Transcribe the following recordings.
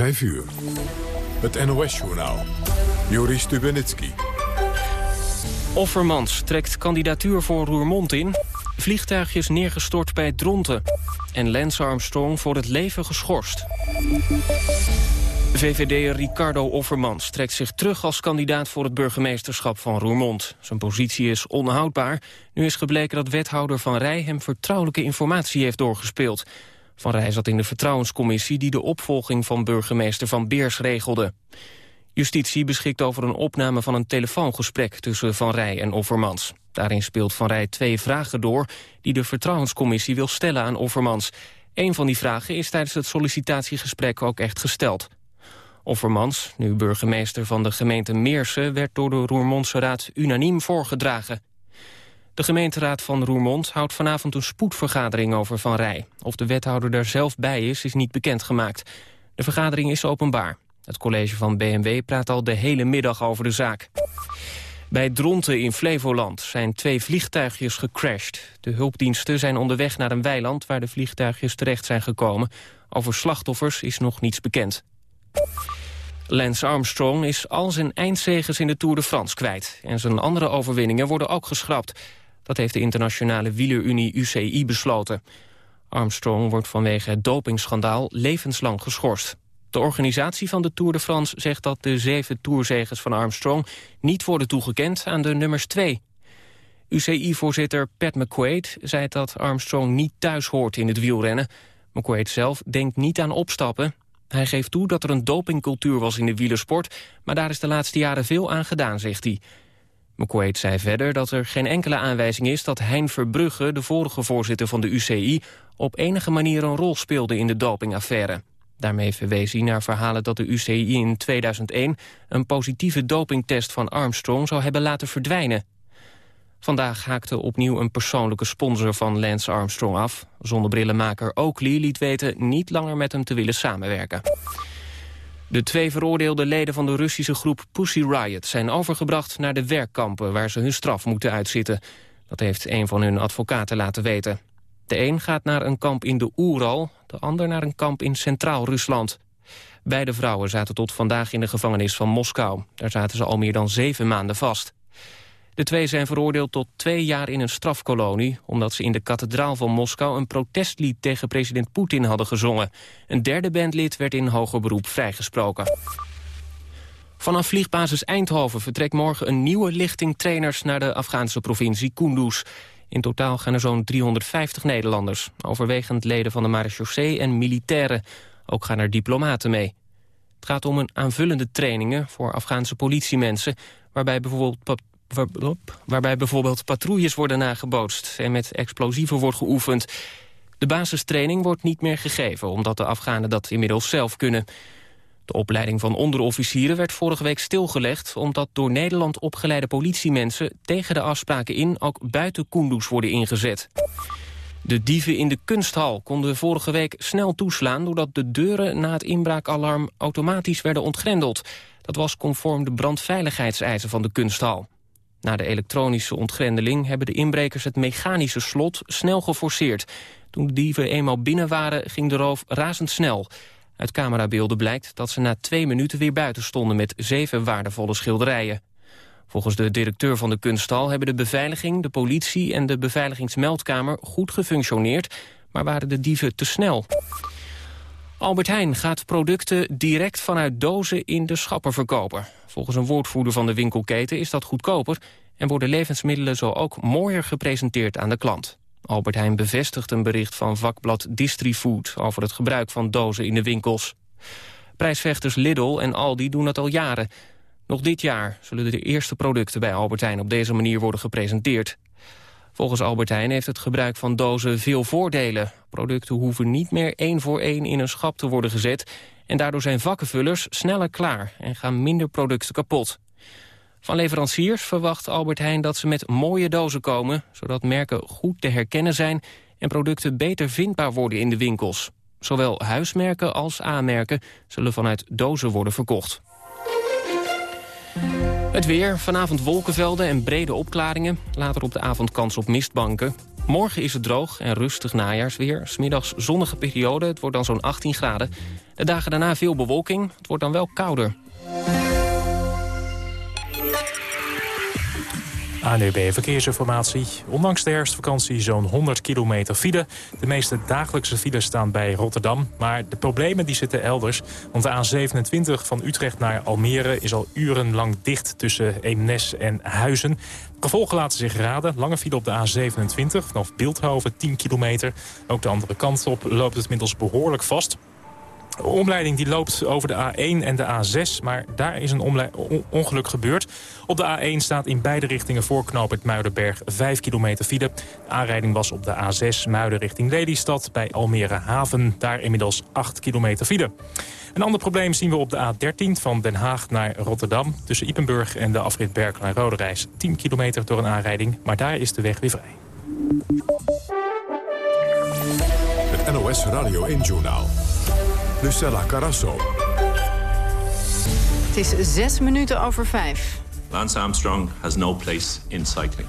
5 uur. Het NOS-journaal. Joris Stubenitski. Offermans trekt kandidatuur voor Roermond in. Vliegtuigjes neergestort bij Dronten. En Lance Armstrong voor het leven geschorst. VVD'er Ricardo Offermans trekt zich terug als kandidaat voor het burgemeesterschap van Roermond. Zijn positie is onhoudbaar. Nu is gebleken dat wethouder Van Rij hem vertrouwelijke informatie heeft doorgespeeld. Van Rij zat in de vertrouwenscommissie die de opvolging van burgemeester Van Beers regelde. Justitie beschikt over een opname van een telefoongesprek tussen Van Rij en Offermans. Daarin speelt Van Rij twee vragen door die de vertrouwenscommissie wil stellen aan Offermans. Een van die vragen is tijdens het sollicitatiegesprek ook echt gesteld. Offermans, nu burgemeester van de gemeente Meersen... werd door de Roermondse Raad unaniem voorgedragen. De gemeenteraad van Roermond houdt vanavond een spoedvergadering over Van Rij. Of de wethouder daar zelf bij is, is niet bekendgemaakt. De vergadering is openbaar. Het college van BMW praat al de hele middag over de zaak. Bij Dronten in Flevoland zijn twee vliegtuigjes gecrashed. De hulpdiensten zijn onderweg naar een weiland waar de vliegtuigjes terecht zijn gekomen. Over slachtoffers is nog niets bekend. Lance Armstrong is al zijn eindzegers in de Tour de France kwijt. En zijn andere overwinningen worden ook geschrapt. Dat heeft de internationale wielerunie UCI besloten. Armstrong wordt vanwege het dopingschandaal levenslang geschorst. De organisatie van de Tour de France zegt dat de zeven tourzegers van Armstrong... niet worden toegekend aan de nummers twee. UCI-voorzitter Pat McQuaid zei dat Armstrong niet thuis hoort in het wielrennen. McQuaid zelf denkt niet aan opstappen. Hij geeft toe dat er een dopingcultuur was in de wielersport... maar daar is de laatste jaren veel aan gedaan, zegt hij. McQuaid zei verder dat er geen enkele aanwijzing is... dat Hein Verbrugge, de vorige voorzitter van de UCI... op enige manier een rol speelde in de dopingaffaire. Daarmee verwees hij naar verhalen dat de UCI in 2001... een positieve dopingtest van Armstrong zou hebben laten verdwijnen. Vandaag haakte opnieuw een persoonlijke sponsor van Lance Armstrong af. Zonnebrillenmaker Oakley liet weten niet langer met hem te willen samenwerken. De twee veroordeelde leden van de Russische groep Pussy Riot... zijn overgebracht naar de werkkampen waar ze hun straf moeten uitzitten. Dat heeft een van hun advocaten laten weten. De een gaat naar een kamp in de Oeral, de ander naar een kamp in Centraal-Rusland. Beide vrouwen zaten tot vandaag in de gevangenis van Moskou. Daar zaten ze al meer dan zeven maanden vast. De twee zijn veroordeeld tot twee jaar in een strafkolonie... omdat ze in de kathedraal van Moskou een protestlied tegen president Poetin hadden gezongen. Een derde bandlid werd in hoger beroep vrijgesproken. Vanaf vliegbasis Eindhoven vertrekt morgen een nieuwe lichting trainers... naar de Afghaanse provincie Kunduz. In totaal gaan er zo'n 350 Nederlanders. Overwegend leden van de marechaussee en militairen. Ook gaan er diplomaten mee. Het gaat om een aanvullende trainingen voor Afghaanse politiemensen... waarbij bijvoorbeeld waarbij bijvoorbeeld patrouilles worden nagebootst en met explosieven wordt geoefend. De basistraining wordt niet meer gegeven, omdat de Afghanen dat inmiddels zelf kunnen. De opleiding van onderofficieren werd vorige week stilgelegd... omdat door Nederland opgeleide politiemensen tegen de afspraken in... ook buiten Kunduz worden ingezet. De dieven in de kunsthal konden vorige week snel toeslaan... doordat de deuren na het inbraakalarm automatisch werden ontgrendeld. Dat was conform de brandveiligheidseisen van de kunsthal. Na de elektronische ontgrendeling hebben de inbrekers het mechanische slot snel geforceerd. Toen de dieven eenmaal binnen waren, ging de roof razendsnel. Uit camerabeelden blijkt dat ze na twee minuten weer buiten stonden met zeven waardevolle schilderijen. Volgens de directeur van de kunsthal hebben de beveiliging, de politie en de beveiligingsmeldkamer goed gefunctioneerd, maar waren de dieven te snel. Albert Heijn gaat producten direct vanuit dozen in de schappen verkopen. Volgens een woordvoerder van de winkelketen is dat goedkoper... en worden levensmiddelen zo ook mooier gepresenteerd aan de klant. Albert Heijn bevestigt een bericht van vakblad Distrifood... over het gebruik van dozen in de winkels. Prijsvechters Lidl en Aldi doen dat al jaren. Nog dit jaar zullen de eerste producten bij Albert Heijn op deze manier worden gepresenteerd. Volgens Albert Heijn heeft het gebruik van dozen veel voordelen. Producten hoeven niet meer één voor één in een schap te worden gezet... en daardoor zijn vakkenvullers sneller klaar en gaan minder producten kapot. Van leveranciers verwacht Albert Heijn dat ze met mooie dozen komen... zodat merken goed te herkennen zijn en producten beter vindbaar worden in de winkels. Zowel huismerken als A-merken zullen vanuit dozen worden verkocht. Het weer, vanavond wolkenvelden en brede opklaringen. Later op de avond kans op mistbanken. Morgen is het droog en rustig najaarsweer. Smiddags zonnige periode, het wordt dan zo'n 18 graden. De dagen daarna veel bewolking. Het wordt dan wel kouder. ANUB Verkeersinformatie. Ondanks de herfstvakantie zo'n 100 kilometer file. De meeste dagelijkse files staan bij Rotterdam. Maar de problemen die zitten elders. Want de A27 van Utrecht naar Almere is al urenlang dicht tussen Eemnes en Huizen. Gevolgen laten zich raden. Lange file op de A27 vanaf Beeldhoven 10 kilometer. Ook de andere kant op loopt het inmiddels behoorlijk vast. Omleiding die loopt over de A1 en de A6, maar daar is een ongeluk gebeurd. Op de A1 staat in beide richtingen voorknoop het Muidenberg 5 kilometer file. De aanrijding was op de A6 Muiden richting Lelystad bij Almere Haven. Daar inmiddels 8 kilometer file. Een ander probleem zien we op de A13 van Den Haag naar Rotterdam. Tussen Ipenburg en de afrit Berkel en Roderijs. 10 kilometer door een aanrijding, maar daar is de weg weer vrij. Het NOS Radio 1 Journaal. Lucella Carasso. Het is zes minuten over vijf. Lance Armstrong has no place in cycling.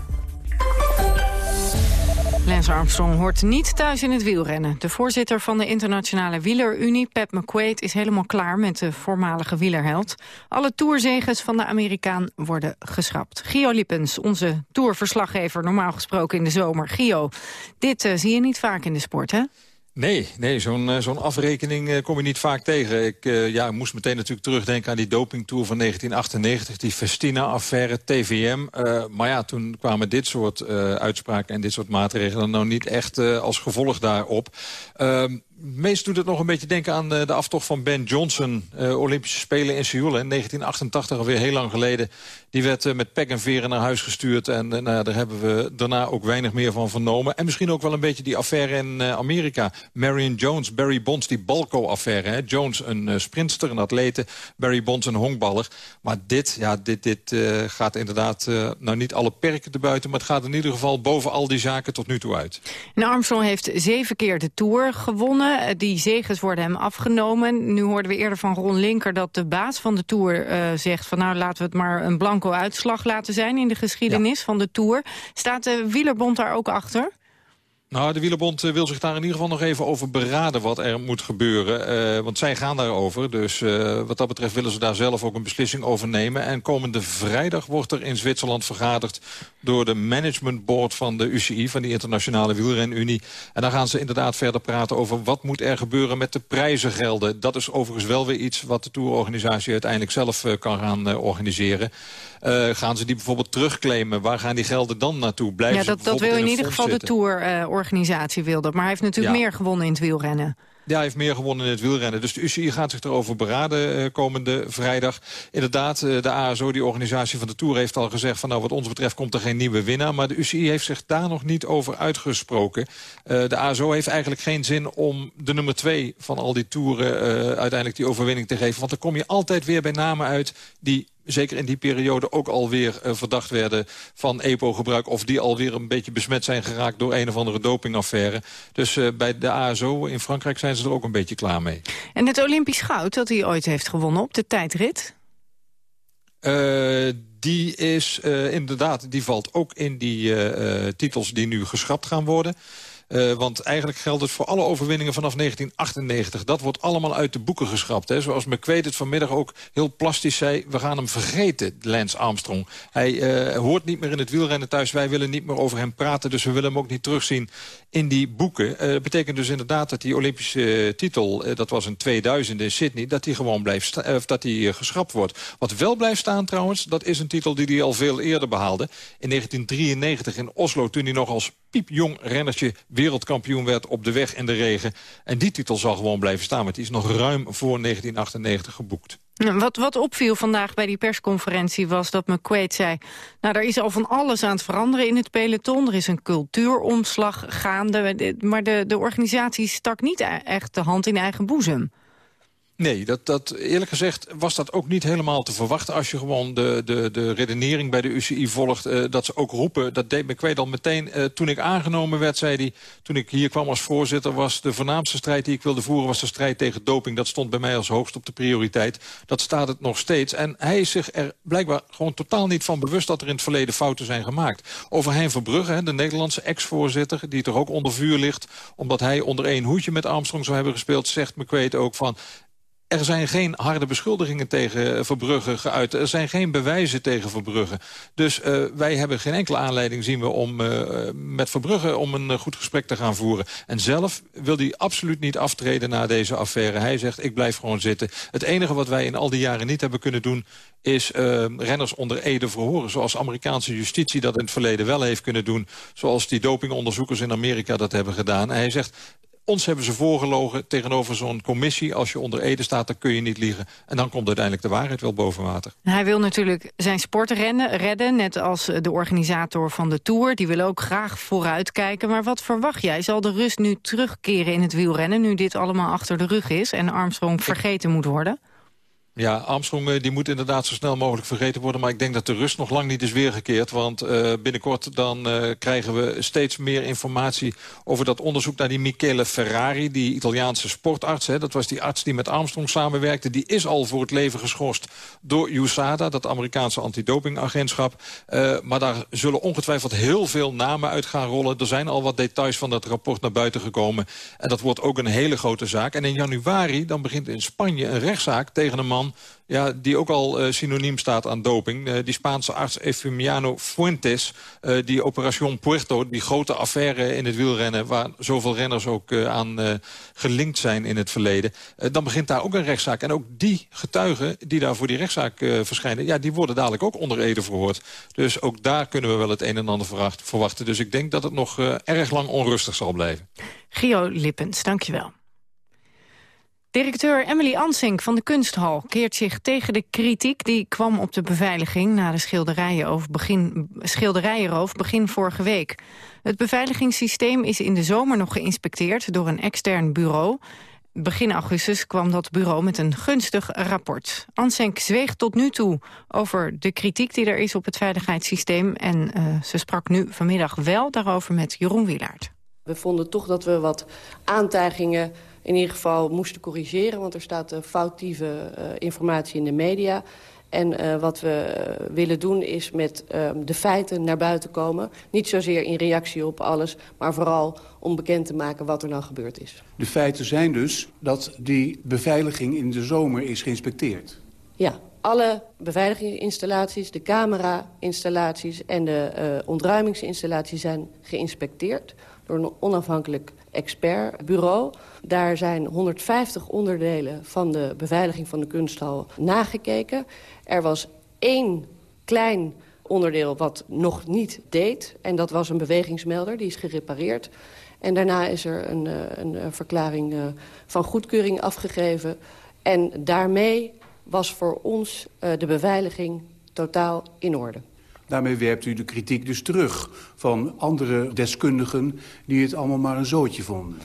Lance Armstrong hoort niet thuis in het wielrennen. De voorzitter van de internationale wielerunie, Pep McQuaid... is helemaal klaar met de voormalige wielerheld. Alle tourzeges van de Amerikaan worden geschrapt. Gio Lippens, onze tourverslaggever, normaal gesproken in de zomer. Gio, dit uh, zie je niet vaak in de sport, hè? Nee, nee zo'n eh, zo'n afrekening uh, kom je niet vaak tegen. Ik uh, ja, moest meteen natuurlijk terugdenken aan die dopingtour van 1998. Die Festina-affaire, TVM. maar ja, toen kwamen dit soort uitspraken en dit soort maatregelen... nou niet echt als gevolg daarop. Ehm, meest doet het nog een beetje denken aan de, de aftocht van Ben Johnson. Uh, Olympische Spelen in Seoul in 1988, alweer heel lang geleden. Die werd uh, met pek en veren naar huis gestuurd. En nou, daar hebben we daarna ook weinig meer van vernomen. En misschien ook wel een beetje die affaire in Amerika. Marion Jones, Barry Bonds, die Balco-affaire. Jones een sprinter, een atlete. Barry Bonds een honkballer. Maar dit, ja, dit, dit gaat inderdaad nou niet alle perken te buiten. Maar het gaat in ieder geval boven al die zaken tot nu toe uit. En Armstrong heeft zeven keer de Tour gewonnen. Eh, die zegens worden hem afgenomen. Nu hoorden we eerder van Ron Linker dat de baas van de Tour uh, zegt... van nou laten we het maar een blanco uitslag laten zijn in de geschiedenis van de Tour. Staat de Wielerbond daar ook achter? Nou, de Wielerbond eh, wil zich daar in ieder geval nog even over beraden wat er moet gebeuren. Uh, want zij gaan daarover. Dus uh, wat dat betreft willen ze daar zelf ook een beslissing over nemen. En komende vrijdag wordt er in Zwitserland vergaderd... door de management board van de UCI, van die Internationale Wielrenunie. En dan gaan ze inderdaad verder praten over wat moet er gebeuren met de prijzengelden. Dat is overigens wel weer iets wat de tourorganisatie uiteindelijk zelf kan gaan organiseren. Uh, gaan ze die bijvoorbeeld terugclaimen? Waar gaan die gelden dan naartoe? Blijven ja, dat, dat wil in, ieder geval de tourorganisatie wil dat. Maar hij heeft natuurlijk meer gewonnen in het wielrennen. Ja, hij heeft meer gewonnen in het wielrennen. Dus de UCI gaat zich erover beraden uh, komende vrijdag. Inderdaad, uh, de ASO, die organisatie van de Tour, heeft al gezegd... van nou, wat ons betreft komt er geen nieuwe winnaar. Maar de UCI heeft zich daar nog niet over uitgesproken. Uh, de ASO heeft eigenlijk geen zin om de nummer twee van al die toeren... uiteindelijk die overwinning te geven. Want dan kom je altijd weer bij namen uit die zeker in die periode ook alweer uh, verdacht werden van EPO-gebruik... of die alweer een beetje besmet zijn geraakt door een of andere dopingaffaire. Dus uh, bij de ASO in Frankrijk zijn ze er ook een beetje klaar mee. En het Olympisch goud dat hij ooit heeft gewonnen op de tijdrit? Uh, die is inderdaad, die valt ook in die titels die nu geschrapt gaan worden... Uh, want eigenlijk geldt het voor alle overwinningen vanaf 1998. Dat wordt allemaal uit de boeken geschrapt. Hè. Zoals McQuaid het vanmiddag ook heel plastisch zei... we gaan hem vergeten, Lance Armstrong. Hij uh, hoort niet meer in het wielrennen thuis. Wij willen niet meer over hem praten, dus we willen hem ook niet terugzien in die boeken. Dat betekent dus inderdaad dat die Olympische titel... dat was in 2000 in Sydney, dat die gewoon blijft of dat die geschrapt wordt. Wat wel blijft staan trouwens, dat is een titel die hij al veel eerder behaalde. In 1993 in Oslo, toen hij nog als piepjong rennertje wereldkampioen werd op de weg en de regen. En die titel zal gewoon blijven staan, want die is nog ruim voor 1998 geboekt. Wat, wat opviel vandaag bij die persconferentie was dat McQuaid zei... nou, er is al van alles aan het veranderen in het peloton. Er is een cultuuromslag gaande. Maar de, de organisatie stak niet e-, echt de hand in eigen boezem. Nee, dat, dat, eerlijk gezegd was dat ook niet helemaal te verwachten... als je gewoon de, de, de redenering bij de UCI volgt. Uh, dat ze ook roepen, dat deed McQuaid al meteen... Uh, toen ik aangenomen werd, zei hij... toen ik hier kwam als voorzitter... was de voornaamste strijd die ik wilde voeren... was de strijd tegen doping. Dat stond bij mij als hoogst op de prioriteit. Dat staat het nog steeds. En hij is zich er blijkbaar gewoon totaal niet van bewust... dat er in het verleden fouten zijn gemaakt. Over Hein Verbrugge, de Nederlandse ex-voorzitter... die toch ook onder vuur ligt... omdat hij onder één hoedje met Armstrong zou hebben gespeeld... zegt McQuaid ook van er zijn geen harde beschuldigingen tegen Verbrugge geuit. Er zijn geen bewijzen tegen Verbrugge. Dus uh, wij hebben geen enkele aanleiding, zien we, om uh, met Verbrugge... om een goed gesprek te gaan voeren. En zelf wil hij absoluut niet aftreden na deze affaire. Hij zegt, ik blijf gewoon zitten. Het enige wat wij in al die jaren niet hebben kunnen doen... is renners onder Ede verhoren. Zoals Amerikaanse justitie dat in het verleden wel heeft kunnen doen. Zoals die dopingonderzoekers in Amerika dat hebben gedaan. En hij zegt, ons hebben ze voorgelogen tegenover zo'n commissie. Als je onder Ede staat, dan kun je niet liegen. En dan komt uiteindelijk de waarheid wel boven water. Hij wil natuurlijk zijn sport rennen, redden, net als de organisator van de Tour. Die wil ook graag vooruitkijken. Maar wat verwacht jij? Zal de rust nu terugkeren in het wielrennen... nu dit allemaal achter de rug is en Armstrong vergeten moet worden? Ja, Armstrong eh, die moet inderdaad zo snel mogelijk vergeten worden. Maar ik denk dat de rust nog lang niet is weergekeerd. Want uh, binnenkort dan uh, krijgen we steeds meer informatie over dat onderzoek naar die Michele Ferrari. Die Italiaanse sportarts. Hè, dat was die arts die met Armstrong samenwerkte. Die is al voor het leven geschorst door USADA, dat Amerikaanse antidopingagentschap. Maar daar zullen ongetwijfeld heel veel namen uit gaan rollen. Er zijn al wat details van dat rapport naar buiten gekomen. En dat wordt ook een hele grote zaak. En in januari dan begint in Spanje een rechtszaak tegen een man ja, die ook al uh, synoniem staat aan doping. Uh, die Spaanse arts Efemiano Fuentes, uh, die Operation Puerto... die grote affaire in het wielrennen... waar zoveel renners ook aan gelinkt zijn in het verleden... dan begint daar ook een rechtszaak. En ook die getuigen die daar voor die rechtszaak verschijnen... Ja, die worden dadelijk ook onder Ede verhoord. Dus ook daar kunnen we wel het een en ander verwachten. Dus ik denk dat het nog erg lang onrustig zal blijven. Gio Lippens, dankjewel. Directeur Emily Ansink van de Kunsthal keert zich tegen de kritiek... die kwam op de beveiliging na de schilderijenroof begin, schilderijenroof begin vorige week. Het beveiligingssysteem is in de zomer nog geïnspecteerd door een extern bureau. Begin augustus kwam dat bureau met een gunstig rapport. Ansink zweeg tot nu toe over de kritiek die er is op het veiligheidssysteem... en uh, ze sprak nu vanmiddag wel daarover met Jeroen Wielaert. We vonden toch dat we wat aantijgingen in ieder geval moesten corrigeren. Want er staat uh, foutieve uh, informatie in de media. En uh, wat we willen doen is met de feiten naar buiten komen. Niet zozeer in reactie op alles, maar vooral om bekend te maken wat er nou gebeurd is. De feiten zijn dus dat die beveiliging in de zomer is geïnspecteerd. Ja, alle beveiligingsinstallaties, de camera-installaties en de ontruimingsinstallaties zijn geïnspecteerd door een onafhankelijk expertbureau. Daar zijn 150 onderdelen van de beveiliging van de kunsthal nagekeken. Er was één klein onderdeel wat nog niet deed. En dat was een bewegingsmelder, die is gerepareerd. En daarna is er een, eh, een eh, verklaring eh, van goedkeuring afgegeven. En daarmee was voor ons de beveiliging totaal in orde. Daarmee werpt u de kritiek dus terug van andere deskundigen... die het allemaal maar een zootje vonden.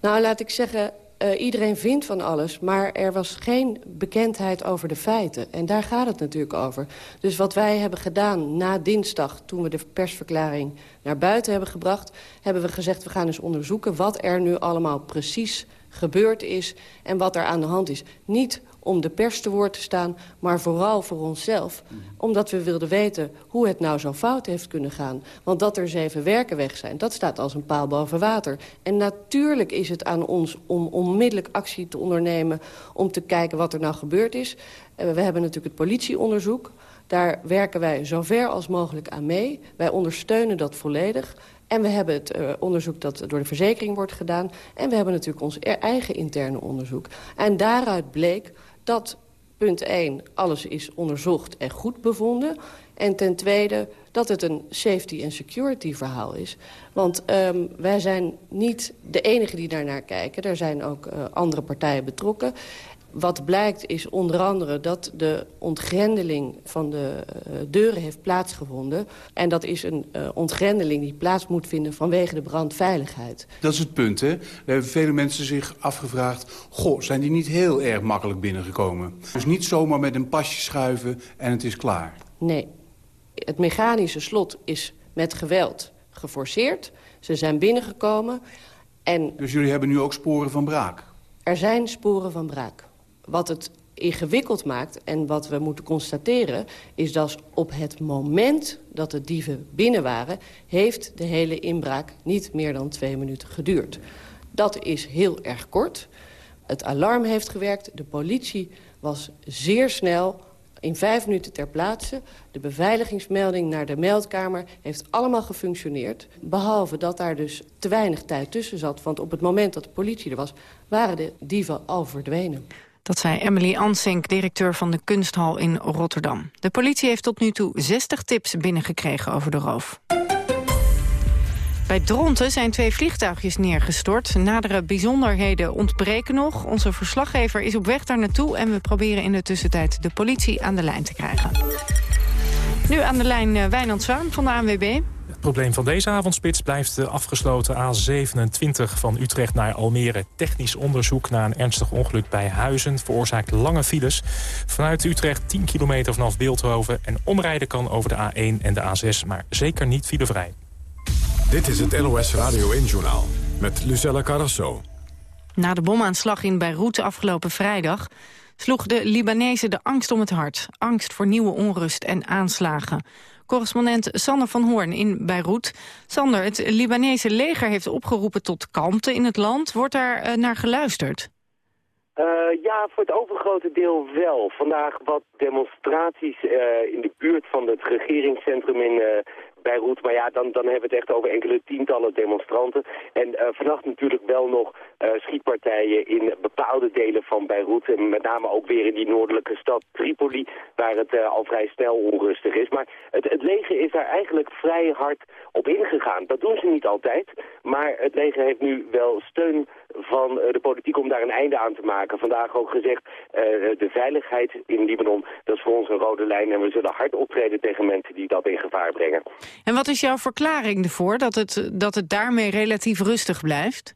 Nou, laat ik zeggen, uh, iedereen vindt van alles, maar er was geen bekendheid over de feiten. En daar gaat het natuurlijk over. Dus wat wij hebben gedaan na dinsdag, toen we de persverklaring naar buiten hebben gebracht... hebben we gezegd, we gaan eens onderzoeken wat er nu allemaal precies gebeurd is en wat er aan de hand is. Niet om de pers te woord te staan, maar vooral voor onszelf. Omdat we wilden weten hoe het nou zo fout heeft kunnen gaan. Want dat er zeven werken weg zijn, dat staat als een paal boven water. En natuurlijk is het aan ons om onmiddellijk actie te ondernemen... om te kijken wat er nou gebeurd is. We hebben natuurlijk het politieonderzoek. Daar werken wij zo ver als mogelijk aan mee. Wij ondersteunen dat volledig. En we hebben het uh, onderzoek dat door de verzekering wordt gedaan. En we hebben natuurlijk ons e-, eigen interne onderzoek. En daaruit bleek dat, punt 1, alles is onderzocht en goed bevonden. En ten tweede dat het een safety en security verhaal is. Want um, wij zijn niet de enige die daarnaar kijken. Er zijn ook uh, andere partijen betrokken. Wat blijkt is onder andere dat de ontgrendeling van de uh, deuren heeft plaatsgevonden. En dat is een uh, ontgrendeling die plaats moet vinden vanwege de brandveiligheid. Dat is het punt, hè? Er hebben vele mensen zich afgevraagd... goh, zijn die niet heel erg makkelijk binnengekomen? Dus niet zomaar met een pasje schuiven en het is klaar. Nee. Het mechanische slot is met geweld geforceerd. Ze zijn binnengekomen en... Dus jullie hebben nu ook sporen van braak? Er zijn sporen van braak. Wat het ingewikkeld maakt en wat we moeten constateren... is dat op het moment dat de dieven binnen waren... heeft de hele inbraak niet meer dan twee minuten geduurd. Dat is heel erg kort. Het alarm heeft gewerkt. De politie was zeer snel in vijf minuten ter plaatse. De beveiligingsmelding naar de meldkamer heeft allemaal gefunctioneerd. Behalve dat daar dus te weinig tijd tussen zat. Want op het moment dat de politie er was, waren de dieven al verdwenen. Dat zei Emily Ansink, directeur van de kunsthal in Rotterdam. De politie heeft tot nu toe 60 tips binnengekregen over de roof. Bij Dronten zijn twee vliegtuigjes neergestort. Nadere bijzonderheden ontbreken nog. Onze verslaggever is op weg daar naartoe... en we proberen in de tussentijd de politie aan de lijn te krijgen. Nu aan de lijn uh, Wijnand Zwaan van de ANWB. Het probleem van deze avondspits blijft de afgesloten A27 van Utrecht naar Almere. Technisch onderzoek na een ernstig ongeluk bij Huizen veroorzaakt lange files. Vanuit Utrecht 10 kilometer vanaf Beeldhoven en omrijden kan over de A1 en de A6, maar zeker niet filevrij. Dit is het NOS Radio 1-journaal met Lucella Carrasso. Na de bomaanslag in Beirut afgelopen vrijdag... sloeg de Libanezen de angst om het hart. Angst voor nieuwe onrust en aanslagen. Correspondent Sander van Hoorn in Beirut. Sander, het Libanese leger heeft opgeroepen tot kalmte in het land. Wordt daar uh, naar geluisterd? Uh, ja, voor het overgrote deel wel. Vandaag wat demonstraties uh, in de buurt van het regeringscentrum in Beirut. Maar ja, dan, dan hebben we het echt over enkele tientallen demonstranten. En uh, vannacht natuurlijk wel nog uh, schietpartijen in bepaalde delen van Beirut. En met name ook weer in die noordelijke stad Tripoli, waar het uh, al vrij snel onrustig is. Maar het, het leger is daar eigenlijk vrij hard op ingegaan. Dat doen ze niet altijd, maar het leger heeft nu wel steun van de politiek om daar een einde aan te maken. Vandaag ook gezegd, de veiligheid in Libanon, dat is voor ons een rode lijn. En we zullen hard optreden tegen mensen die dat in gevaar brengen. En wat is jouw verklaring ervoor dat het, dat het daarmee relatief rustig blijft?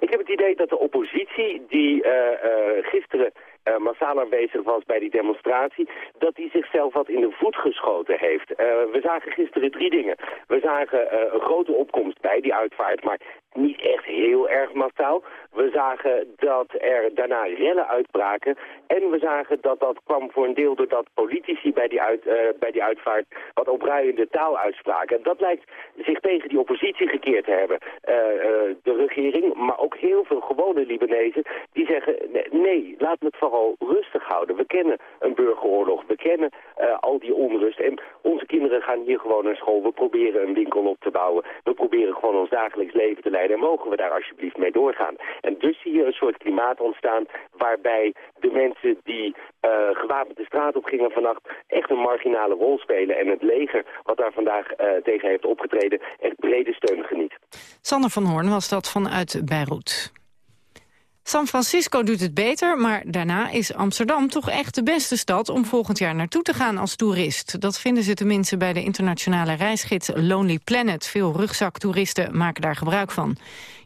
Ik heb het idee dat de oppositie, die uh, uh, gisteren massaal aanwezig was bij die demonstratie, dat die zichzelf wat in de voet geschoten heeft. Uh, we zagen gisteren drie dingen. We zagen uh, een grote opkomst bij die uitvaart, maar niet echt heel erg massaal. We zagen dat er daarna rellen uitbraken. En we zagen dat dat kwam voor een deel doordat politici bij die, uit, uh, bij die uitvaart wat opruiende taal uitspraken. En dat lijkt zich tegen die oppositie gekeerd te hebben. Uh, uh, de regering, maar ook heel veel gewone Libanezen, die zeggen nee, laten we het vooral rustig houden. We kennen een burgeroorlog, we kennen al die onrust. En onze kinderen gaan hier gewoon naar school. We proberen een winkel op te bouwen. We proberen gewoon ons dagelijks leven te leiden. En mogen we daar alsjeblieft mee doorgaan. En dus zie je een soort klimaat ontstaan waarbij de mensen die uh, gewapend de straat op gingen vannacht echt een marginale rol spelen. En het leger, wat daar vandaag uh, tegen heeft opgetreden, echt brede steun geniet. Sander van Hoorn was dat vanuit Beirut. San Francisco doet het beter, maar daarna is Amsterdam toch echt de beste stad om volgend jaar naartoe te gaan als toerist. Dat vinden ze tenminste bij de internationale reisgids Lonely Planet. Veel rugzaktoeristen maken daar gebruik van.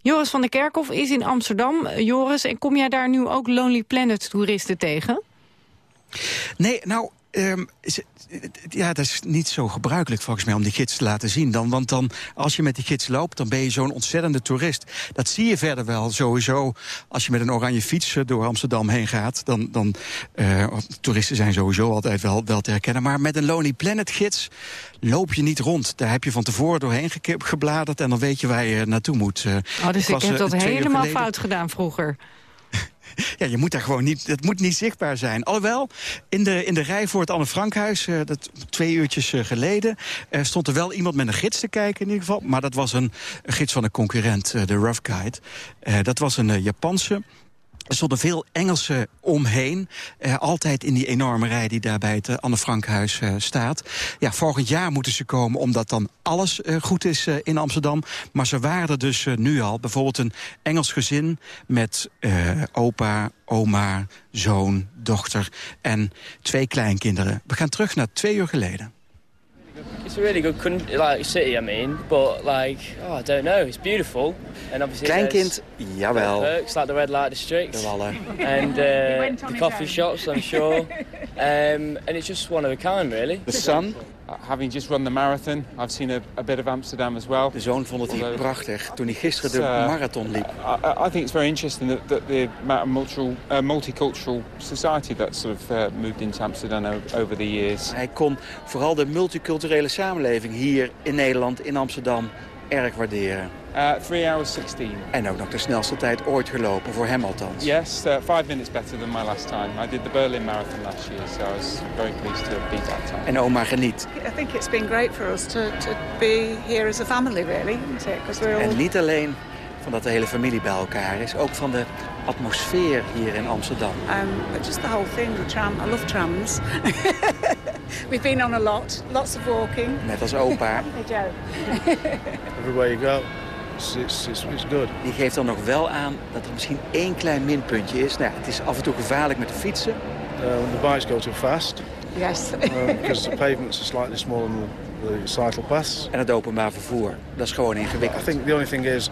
Joris van der Kerkhof is in Amsterdam. Joris, en kom jij daar nu ook Lonely Planet toeristen tegen? Nee, nou, Um, ja, dat is niet zo gebruikelijk volgens mij om die gids te laten zien. Dan, want dan, als je met die gids loopt, dan ben je zo'n ontzettende toerist. Dat zie je verder wel sowieso. Als je met een oranje fiets door Amsterdam heen gaat... dan, dan uh, toeristen zijn sowieso altijd wel, wel te herkennen. Maar met een Lonely Planet gids loop je niet rond. Daar heb je van tevoren doorheen gebladerd... en dan weet je waar je naartoe moet. Uh, oh, dus ik, ik heb dat helemaal fout gedaan vroeger. Ja, je moet daar gewoon niet, het moet niet zichtbaar zijn. Alhoewel, in de, in de rij voor het Anne Frankhuis, uh, dat twee uurtjes uh, geleden... Uh, stond er wel iemand met een gids te kijken in ieder geval. Maar dat was een, een gids van een concurrent, de Rough Guide. dat was een Japanse... Er stonden veel Engelsen omheen. Uh, altijd in die enorme rij die daar bij het uh, Anne Frankhuis uh, staat. Ja, volgend jaar moeten ze komen omdat dan alles goed is in Amsterdam. Maar ze waren er dus nu al. Bijvoorbeeld een Engels gezin met opa, oma, zoon, dochter en twee kleinkinderen. We gaan terug naar twee uur geleden. It's a really good country, like city, I mean, but like, oh, I don't know, it's beautiful. And obviously Kleinkind, jawel. Perks, like the red light district. And uh, the coffee shops, I'm sure. Um, and it's just one of a kind, really. The sun? Having just run the marathon, I've seen a, a bit of Amsterdam as well. De zoon vond het hier prachtig toen hij gisteren de marathon liep. I, I, think it's very interesting that, that the multicultural, uh, multicultural society that sort of uh, moved into Amsterdam over the years. Hij kon vooral de multiculturele samenleving hier in Nederland, in Amsterdam, erg waarderen. Uh, 3 hours 16. En ook nog de snelste tijd ooit gelopen, voor hem althans. Yes, uh, five minutes better than my last time. I did the Berlin Marathon last year, so I was very pleased to beat that time. En oma geniet. I think it's been great for us to, to be here as a family, really, isn't it? Because we're all... En niet alleen van dat de hele familie bij elkaar is, ook van de atmosfeer hier in Amsterdam. Um, just the whole thing, the tram. I love trams. We've been on a lot, lots of walking. Net als opa. Joe. Everywhere you go. It's, it's, it's, it's good. Die geeft dan nog wel aan dat er misschien één klein minpuntje is. Nou, het is af en toe gevaarlijk met de fietsen. Uh, the bikes go too fast. Yes. because the pavements are slightly smaller than the cycle paths. En het openbaar vervoer, dat is gewoon ingewikkeld. I think the only thing is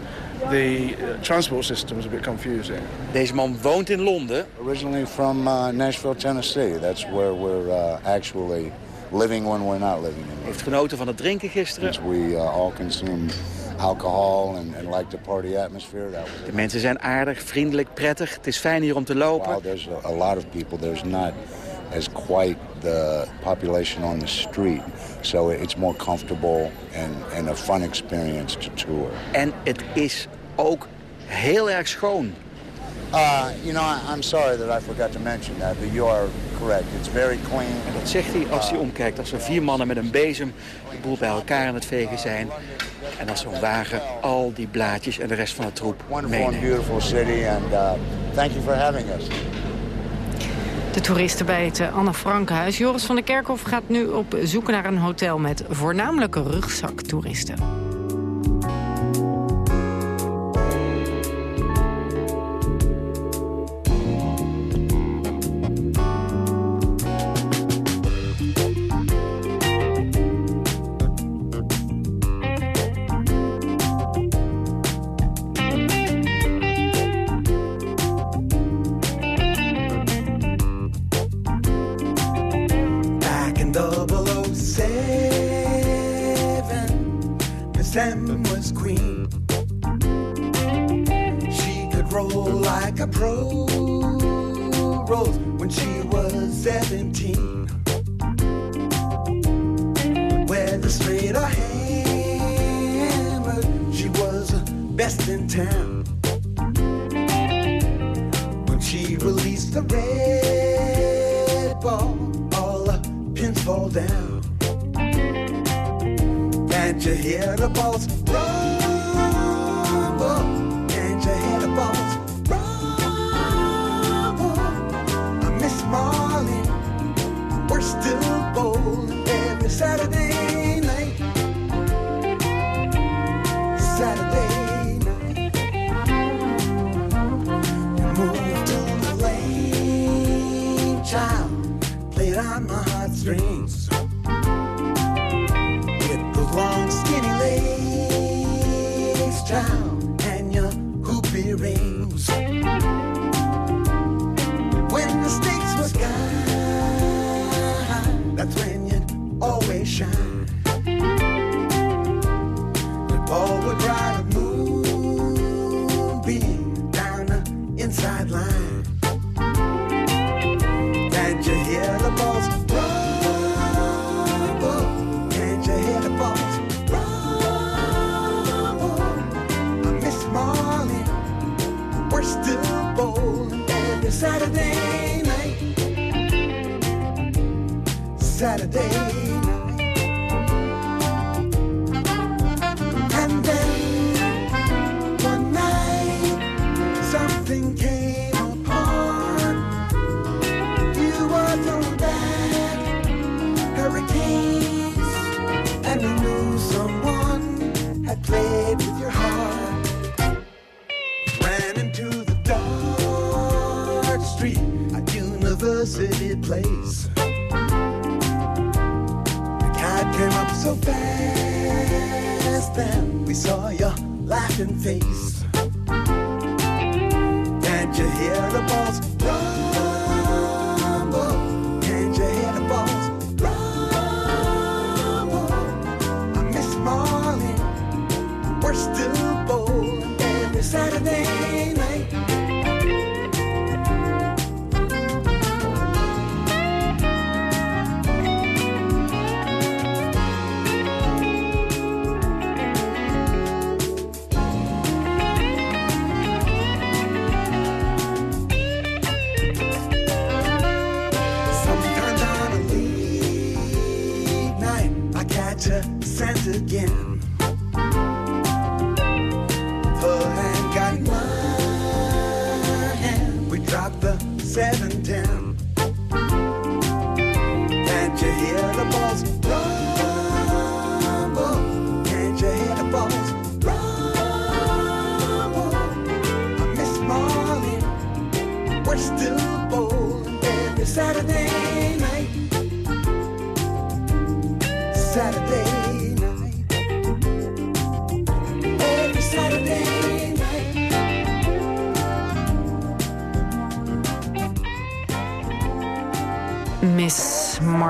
the uh, transport system is a bit confusing. Deze man woont in Londen. Originally from uh, Nashville, Tennessee. That's where we're uh, actually living when we're not living in. Heeft genoten van het drinken gisteren. Since we uh, all consume alcohol and, and like the party atmosphere. That was de mensen zijn aardig, vriendelijk, prettig. Het is fijn hier om te lopen. Wow, there's a, a lot of people. There's not as quite the population on the street. So it's more comfortable and, and a fun experience to tour. En het is ook heel erg schoon. Uh, you know, I'm sorry that I forgot to mention that, but you are correct. It's very clean. En dat zegt hij als hij omkijkt. Als er vier mannen met een bezem de boel bij elkaar aan het vegen zijn. En als zo'n wagen al die blaadjes en de rest van de troep Wonderful and beautiful city, and uh, thank you for having us. De toeristen bij het Anne Frankhuis. Joris van der Kerkhof gaat nu op zoek naar een hotel met voornamelijk rugzaktoeristen. fall, all the pins fall down. And you hear the balls rumble. And you hear the balls rumble. I miss Marley. We're still bold every Saturday. strings with the long skinny legs, drown and your hoop earrings. Saturday night. Saturday place. The cat came up so fast then we saw your laughing face. Can't you hear the balls? Again.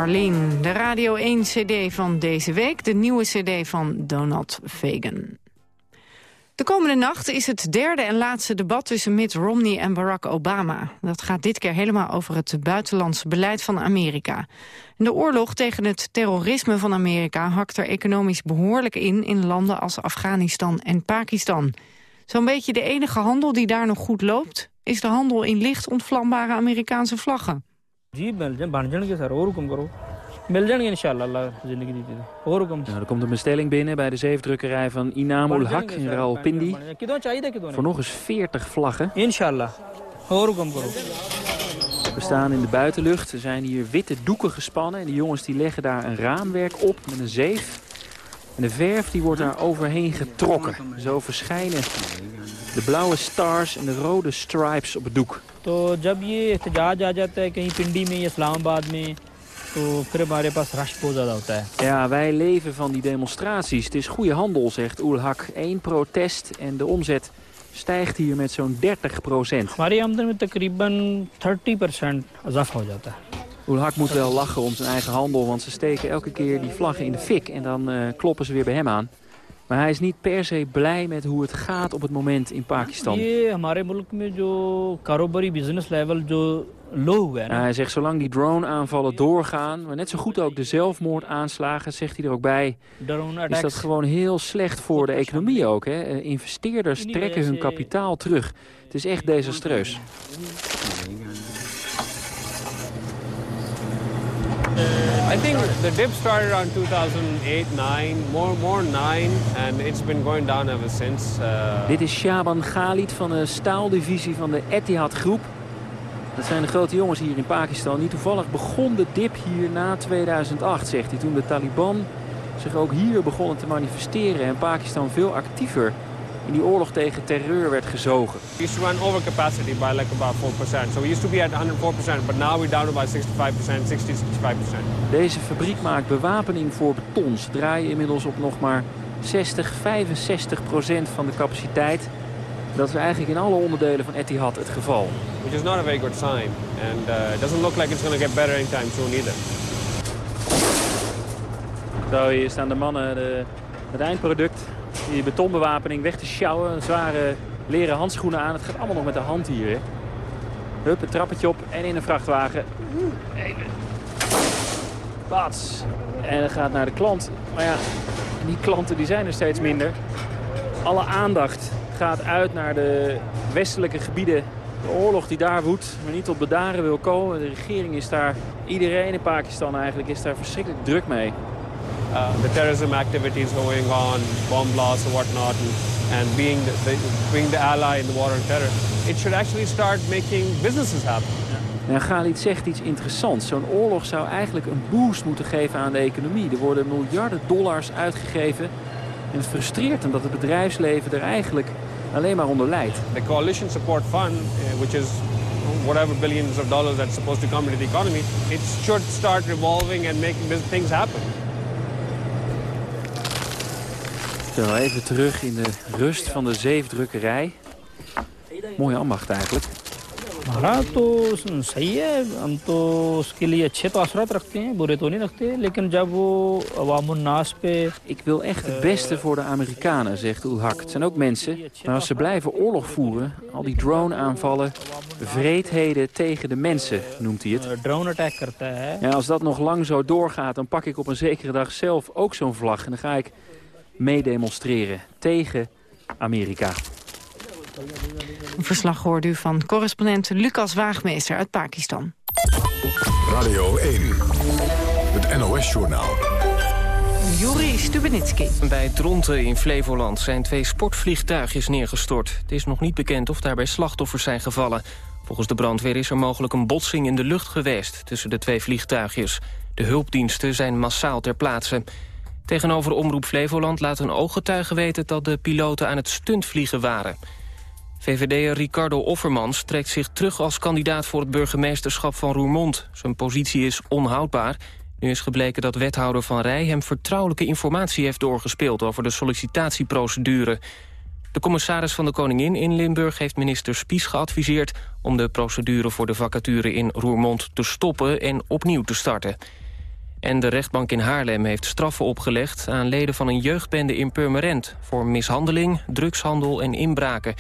Marlene, de Radio 1 CD van deze week. De nieuwe CD van Donald Fagan. De komende nacht is het derde en laatste debat tussen Mitt Romney en Barack Obama. Dat gaat dit keer helemaal over het buitenlandse beleid van Amerika. De oorlog tegen het terrorisme van Amerika hakt er economisch behoorlijk in... in landen als Afghanistan en Pakistan. Zo'n beetje de enige handel die daar nog goed loopt... is de handel in licht ontvlambare Amerikaanse vlaggen. ਜੀ ਮਿਲ ਜਾਣ ਬਣ ਜਾਣਗੇ ਸਰ ਹੋਰ ਹੁਕਮ ਕਰੋ ਮਿਲ ਜਾਣਗੇ ਇਨਸ਼ਾਅੱਲਾ ਅੱਲਾ ਜ਼ਿੰਦਗੀ ਦੀ ਹੋਰ ਹੁਕਮ nou, er komt een bestelling binnen bij de zeefdrukkerij van Inamul Haq in Rawalpindi. Voor nog eens 40 vlaggen. Inshallah. Hoor. We staan in de buitenlucht. Er zijn hier witte doeken gespannen. En de jongens die leggen daar een raamwerk op met een zeef. En de verf die wordt daar overheen getrokken. Zo verschijnen de blauwe stars en de rode stripes op het doek. तो जब ये एहतजाज आ जाता है कहीं पिंडी में या इस्लामाबाद में तो फिर हमारे पास रश बहुत ज़्यादा होता है Ja, wij leven van die demonstraties. Het is goede handel, zegt Oelhak. Eén protest en de omzet stijgt hier met zo'n 30 procent. हमारी आमदन में तकरीबन 30 परसेंट इजाफा हो जाता है Oelhak moet wel lachen om zijn eigen handel, want ze steken elke keer die vlaggen in de fik en dan eh, kloppen ze weer bij hem aan. Maar hij is niet per se blij met hoe het gaat op het moment in Pakistan. Hij zegt zolang die drone-aanvallen doorgaan, maar net zo goed ook de zelfmoordaanslagen, zegt hij er ook bij, is dat gewoon heel slecht voor de economie ook. Hè? Eh, investeerders trekken hun kapitaal terug. Het is echt desastreus. I think the dip started around 2008, 9, more, more 9, and it's been going down ever since. Uh, Dit is Shaban Khalid van de staaldivisie van de Etihad Groep. Dat zijn de grote jongens hier in Pakistan. Niet toevallig begon de dip hier na 2008, zegt hij. Toen de Taliban zich ook hier begonnen te manifesteren... en Pakistan veel actiever in die oorlog tegen terreur werd gezogen. we used to run over capacity by like about 4%. So we used to be at 104%, but now we're down to about 65%, 60, 65%. Deze fabriek maakt bewapening voor beton. Ze draaien inmiddels op nog maar 60, 65 procent van de capaciteit. Dat is eigenlijk in alle onderdelen van Etihad het geval. Which is not a very good sign. And uh, it doesn't look like it's going to get better anytime soon either. Zo, hier staan de mannen de, het eindproduct, die betonbewapening weg te sjouwen. Zware leren handschoenen aan. Het gaat allemaal nog met de hand hier. Hup, een trappetje op en in een vrachtwagen. Even. Bats. En het gaat naar de klant. Maar ja, die klanten die zijn er steeds minder. Alle aandacht gaat uit naar de westelijke gebieden. De oorlog die daar woedt, maar niet tot bedaren wil komen. De regering is daar, iedereen in Pakistan eigenlijk, is daar verschrikkelijk druk mee. Uh, the terrorism activities going on, bomb blasts or whatnot, and, and being, the, the, being the ally in the war on terror, it should actually start making businesses happen. Ja, Khalid zegt iets interessants. Zo'n oorlog zou eigenlijk een boost moeten geven aan de economie. Er worden miljarden dollars uitgegeven. En het frustreert hem dat het bedrijfsleven er eigenlijk alleen maar onder leidt. The Coalition Support Fund, uh, which is whatever billions of dollars that's supposed to come into the economy, it should start revolving and making things happen. Zo, even terug in de rust van de zeefdrukkerij. Mooie ambacht eigenlijk. हमारा तो सही है हम तो उसके लिए अच्छे तो असरत रखते हैं बुरे तो नहीं रखते लेकिन जब वो अवामुन्नास पे Ik wil echt het beste voor de Amerikanen, zegt Ulhak. Het zijn ook mensen, maar als ze blijven oorlog voeren... al die drone-aanvallen, vreedheden tegen de mensen, noemt hij het. Drone attack करता है Ja, als dat nog lang zo doorgaat, dan pak ik op een zekere dag zelf ook zo'n vlag. En dan ga ik meedemonstreren tegen Amerika. Een verslag hoorde u van correspondent Lucas Waagmeester uit Pakistan. Radio 1, het NOS-journaal. Juri Stubenitski. Bij Dronten in Flevoland zijn twee sportvliegtuigjes neergestort. Het is nog niet bekend of daarbij slachtoffers zijn gevallen. Volgens de brandweer is er mogelijk een botsing in de lucht geweest... tussen de twee vliegtuigjes. De hulpdiensten zijn massaal ter plaatse. Tegenover Omroep Flevoland laat een ooggetuige weten... dat de piloten aan het stuntvliegen waren. VVD'er Ricardo Offermans trekt zich terug als kandidaat... voor het burgemeesterschap van Roermond. Zijn positie is onhoudbaar... Nu is gebleken dat wethouder Van Rij hem vertrouwelijke informatie heeft doorgespeeld over de sollicitatieprocedure. De commissaris van de Koningin in Limburg heeft minister Spies geadviseerd om de procedure voor de vacature in Roermond te stoppen en opnieuw te starten. En de rechtbank in Haarlem heeft straffen opgelegd aan leden van een jeugdbende in Purmerend voor mishandeling, drugshandel en inbraken.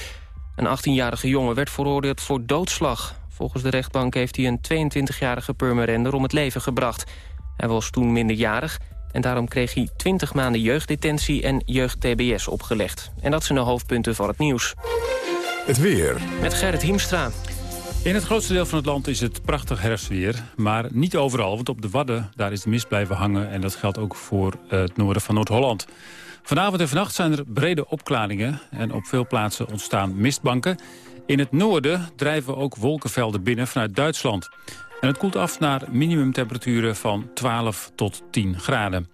Een 18-jarige jongen werd veroordeeld voor doodslag. Volgens de rechtbank heeft hij een 22-jarige Purmerender om het leven gebracht. Hij was toen minderjarig en daarom kreeg hij 20 maanden jeugddetentie en jeugd-TBS opgelegd. En dat zijn de hoofdpunten van het nieuws. Het weer. Met Gerrit Hiemstra. In het grootste deel van het land is het prachtig herfstweer. Maar niet overal, want op de Wadden daar is de mist blijven hangen... en dat geldt ook voor eh, het noorden van Noord-Holland. Vanavond en vannacht zijn er brede opklaringen... en op veel plaatsen ontstaan mistbanken. In het noorden drijven ook wolkenvelden binnen vanuit Duitsland. En het koelt af naar minimumtemperaturen van 12 tot 10 graden.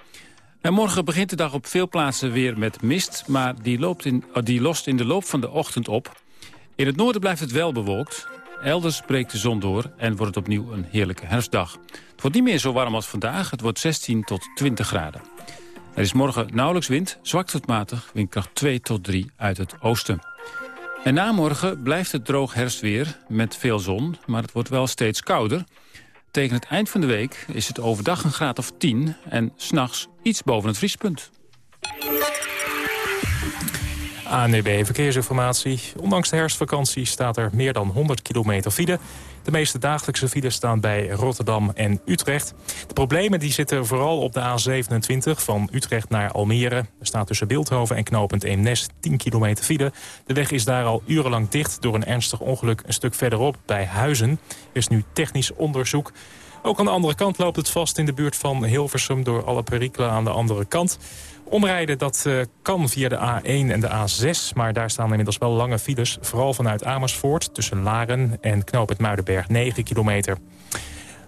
En morgen begint de dag op veel plaatsen weer met mist... maar die, loopt in, die lost in de loop van de ochtend op. In het noorden blijft het wel bewolkt. Elders breekt de zon door en wordt het opnieuw een heerlijke herfstdag. Het wordt niet meer zo warm als vandaag. Het wordt 16 tot 20 graden. Er is morgen nauwelijks wind, zwak tot matig, windkracht 2 tot 3 uit het oosten. En na morgen blijft het droog herfstweer met veel zon, maar het wordt wel steeds kouder. Tegen het eind van de week is het overdag een graad of 10 en s'nachts iets boven het vriespunt. ANEB Verkeersinformatie. Ondanks de herfstvakantie staat er meer dan 100 kilometer file. De meeste dagelijkse files staan bij Rotterdam en Utrecht. De problemen die zitten vooral op de A27 van Utrecht naar Almere. Er staat tussen Beeldhoven en knooppunt Eemnes 10 kilometer file. De weg is daar al urenlang dicht door een ernstig ongeluk een stuk verderop bij Huizen. Er is nu technisch onderzoek. Ook aan de andere kant loopt het vast in de buurt van Hilversum... door alle perikelen aan de andere kant. Omrijden dat uh, kan via de A1 en de A6, maar daar staan inmiddels wel lange files. Vooral vanuit Amersfoort tussen Laren en Knoop het Muidenberg 9 kilometer.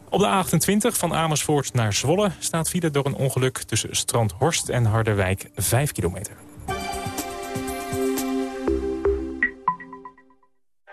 Op de A28 van Amersfoort naar Zwolle staat file door een ongeluk... tussen Strandhorst en Harderwijk 5 kilometer.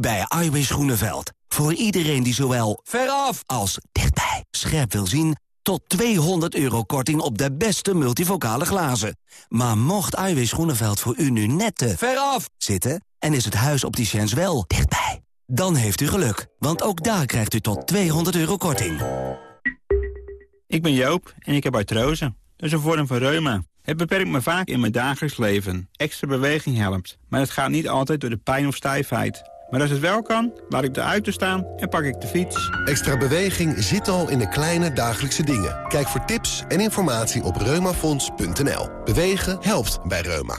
Bij Iwis Groeneveld. Voor iedereen die zowel veraf als dichtbij scherp wil zien... tot 200 euro korting op de beste multivocale glazen. Maar mocht Iwis Groeneveld voor u nu net te veraf zitten... en is het huis op die chance wel dichtbij... dan heeft u geluk, want ook daar krijgt u tot 200 euro korting. Ik ben Joop en ik heb artrose. Dat is een vorm van reuma. Het beperkt me vaak in mijn dagelijks leven. Extra beweging helpt, maar het gaat niet altijd door de pijn of stijfheid... Maar als het wel kan, laat ik de auto staan en pak ik de fiets. Extra beweging zit al in de kleine dagelijkse dingen. Kijk voor tips en informatie op reumafonds.nl. Bewegen helpt bij Reuma.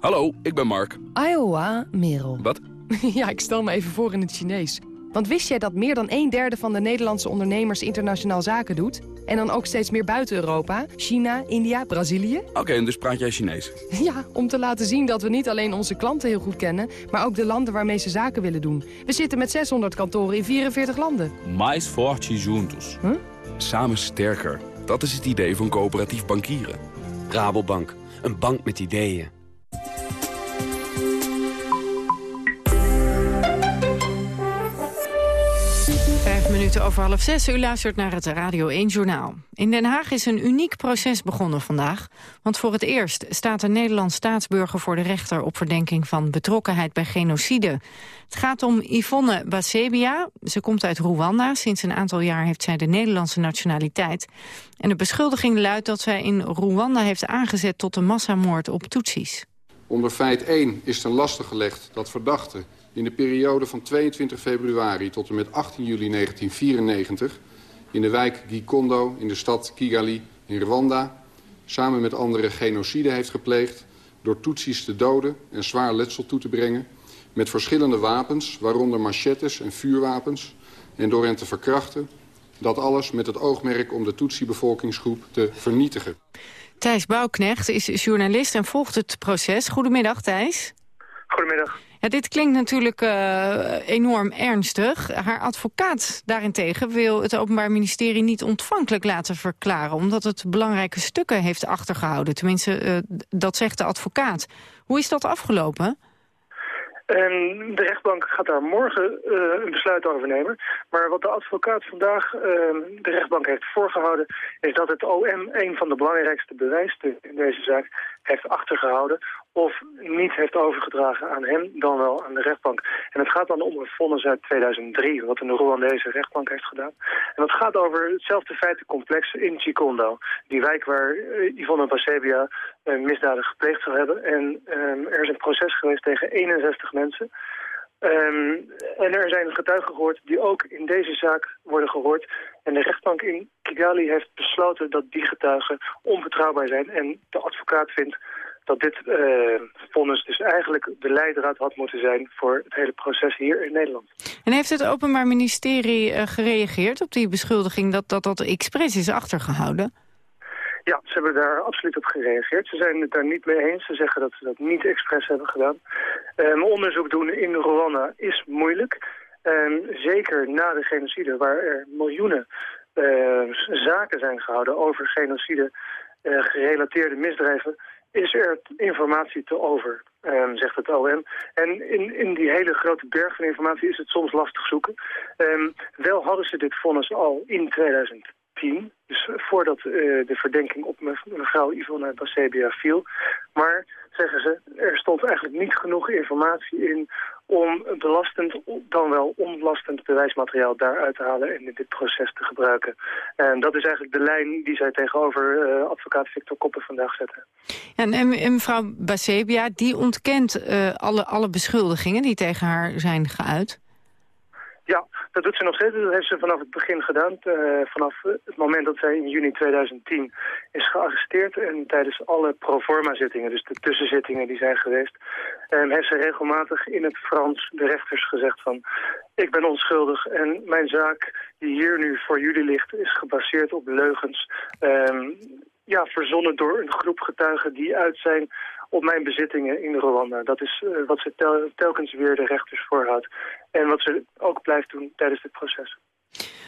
Hallo, ik ben Mark. Iowa, Merel. Wat? ja, ik stel me even voor in het Chinees. Want wist jij dat meer dan een derde van de Nederlandse ondernemers internationaal zaken doet? En dan ook steeds meer buiten Europa? China, India, Brazilië? Oké, en dus praat jij Chinees? Ja, om te laten zien dat we niet alleen onze klanten heel goed kennen... maar ook de landen waarmee ze zaken willen doen. We zitten met 600 kantoren in 44 landen. Mais forte juntos. Huh? Samen sterker. Dat is het idee van coöperatief bankieren. Rabobank, een bank met ideeën. Minuten over half zes. U luistert naar het Radio 1 Journaal. In Den Haag is een uniek proces begonnen vandaag. Want voor het eerst staat een Nederlands staatsburger voor de rechter... op verdenking van betrokkenheid bij genocide. Het gaat om Yvonne Basebia. Ze komt uit Rwanda. Sinds een aantal jaar heeft zij de Nederlandse nationaliteit. En de beschuldiging luidt dat zij in Rwanda heeft aangezet... tot de massamoord op Tutsis. Onder feit 1 is ten laste gelegd dat verdachten in de periode van 22 februari tot en met 18 juli 1994... in de wijk Gikondo in de stad Kigali in Rwanda... samen met anderen genocide heeft gepleegd... door Tutsis te doden en zwaar letsel toe te brengen... met verschillende wapens, waaronder machetes en vuurwapens... en door hen te verkrachten. Dat alles met het oogmerk om de Tutsi-bevolkingsgroep te vernietigen. Thijs Bouwknecht is journalist en volgt het proces. Goedemiddag, Thijs. Goedemiddag. Dit klinkt natuurlijk uh, enorm ernstig. Haar advocaat daarentegen wil het Openbaar Ministerie niet ontvankelijk laten verklaren... omdat het belangrijke stukken heeft achtergehouden. Tenminste, uh, dat zegt de advocaat. Hoe is dat afgelopen? De rechtbank gaat daar morgen uh, een besluit over nemen. Maar wat de advocaat vandaag de rechtbank heeft voorgehouden... is dat het OM een van de belangrijkste bewijsstukken in deze zaak heeft achtergehouden of niet heeft overgedragen aan hem, dan wel aan de rechtbank. En het gaat dan om een vonnis uit 2003, wat een Rwandese rechtbank heeft gedaan. En dat gaat over hetzelfde feitencomplex in Chikondo. Die wijk waar uh, Yvonne Basebia uh, misdaden gepleegd zou hebben. En um, er is een proces geweest tegen 61 mensen... Um, en er zijn getuigen gehoord die ook in deze zaak worden gehoord. En de rechtbank in Kigali heeft besloten dat die getuigen onbetrouwbaar zijn. En de advocaat vindt dat dit uh, vonnis dus eigenlijk de leidraad had moeten zijn voor het hele proces hier in Nederland. En heeft het Openbaar Ministerie uh, gereageerd op die beschuldiging dat dat, dat expres is achtergehouden? Ja, ze hebben daar absoluut op gereageerd. Ze zijn het daar niet mee eens. Ze zeggen dat ze dat niet expres hebben gedaan. Um, onderzoek doen in Rwanda is moeilijk. Um, zeker na de genocide, waar er miljoenen uh, zaken zijn gehouden over genocide gerelateerde misdrijven, is er informatie te over, um, zegt het OM. En in, in die hele grote berg van informatie is het soms lastig zoeken. Um, wel hadden ze dit vonnis al in 2010. Dus voordat uh, de verdenking op mevrouw Yvonne Basebia viel. Maar, zeggen ze, er stond eigenlijk niet genoeg informatie in om belastend, dan wel onbelastend bewijsmateriaal daaruit te halen en in dit proces te gebruiken. En dat is eigenlijk de lijn die zij tegenover uh, advocaat Victor Koppen vandaag zetten. En, mevrouw Basebia, die ontkent uh, alle, alle beschuldigingen die tegen haar zijn geuit? Ja, dat doet ze nog steeds. Dat heeft ze vanaf het begin gedaan. Uh, vanaf het moment dat zij in juni 2010 is gearresteerd. En tijdens alle proforma-zittingen, dus de tussenzittingen die zijn geweest... Um, heeft ze regelmatig in het Frans de rechters gezegd van... ik ben onschuldig en mijn zaak die hier nu voor jullie ligt... is gebaseerd op leugens. Um, ja, verzonnen door een groep getuigen die uit zijn op mijn bezittingen in Rwanda. Dat is uh, wat ze tel telkens weer de rechters voorhoudt. En wat ze ook blijft doen tijdens dit proces.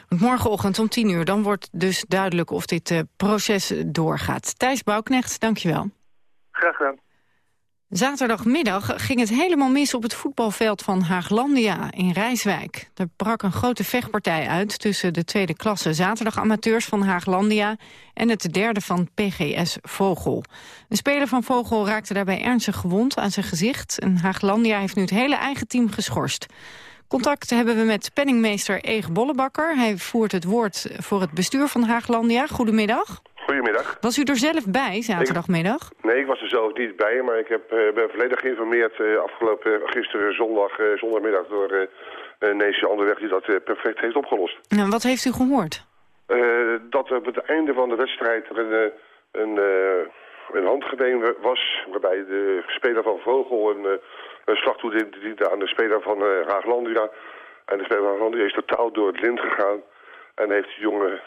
Morgenochtend om tien uur, dan wordt dus duidelijk of dit uh, proces doorgaat. Thijs Bouwknecht, dankjewel. Graag gedaan. Zaterdagmiddag ging het helemaal mis op het voetbalveld van Haaglandia in Rijswijk. Er brak een grote vechtpartij uit tussen de tweede klasse zaterdagamateurs van Haaglandia en het derde van PGS Vogel. Een speler van Vogel raakte daarbij ernstig gewond aan zijn gezicht en Haaglandia heeft nu het hele eigen team geschorst. Contact hebben we met penningmeester Eeg Bollebakker. Hij voert het woord voor het bestuur van Haaglandia. Goedemiddag. Goedemiddag. Was u er zelf bij, zaterdagmiddag? Ik, nee, ik was er zelf niet bij, maar ik heb, uh, ben volledig geïnformeerd uh, afgelopen gisteren zondag, uh, zondagmiddag door uh, Neesje Anderweg die dat perfect heeft opgelost. Nou, wat heeft u gehoord? dat op het einde van de wedstrijd er een, een, een handgedeen was, waarbij de speler van Vogel een, een slag toediende aan de speler van Haaglandia. En de speler van Haaglandia is totaal door het lint gegaan en heeft de jongen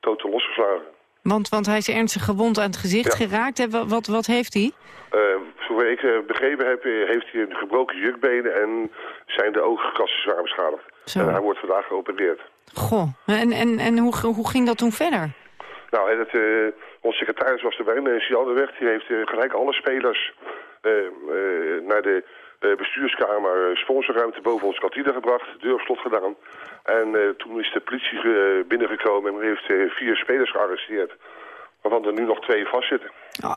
totaal losgeslagen. Want, want hij is ernstig gewond aan het gezicht ja. geraakt. Wat, wat, wat heeft hij? Uh, zover ik uh, begrepen heb, heeft hij een gebroken jukbenen en zijn de oogkassen zwaar beschadigd. Zo. En hij wordt vandaag geopereerd. Goh, en, en, en hoe, hoe ging dat toen verder? Nou, het, uh, onze secretaris was erbij, Nancy Alderweg. Die heeft gelijk alle spelers eh, eh, naar de eh, bestuurskamer eh, sponsorruimte boven ons kantine gebracht. Deur op slot gedaan. En eh, toen is de politie eh, binnengekomen en heeft eh, vier spelers gearresteerd. Waarvan er nu nog twee vastzitten.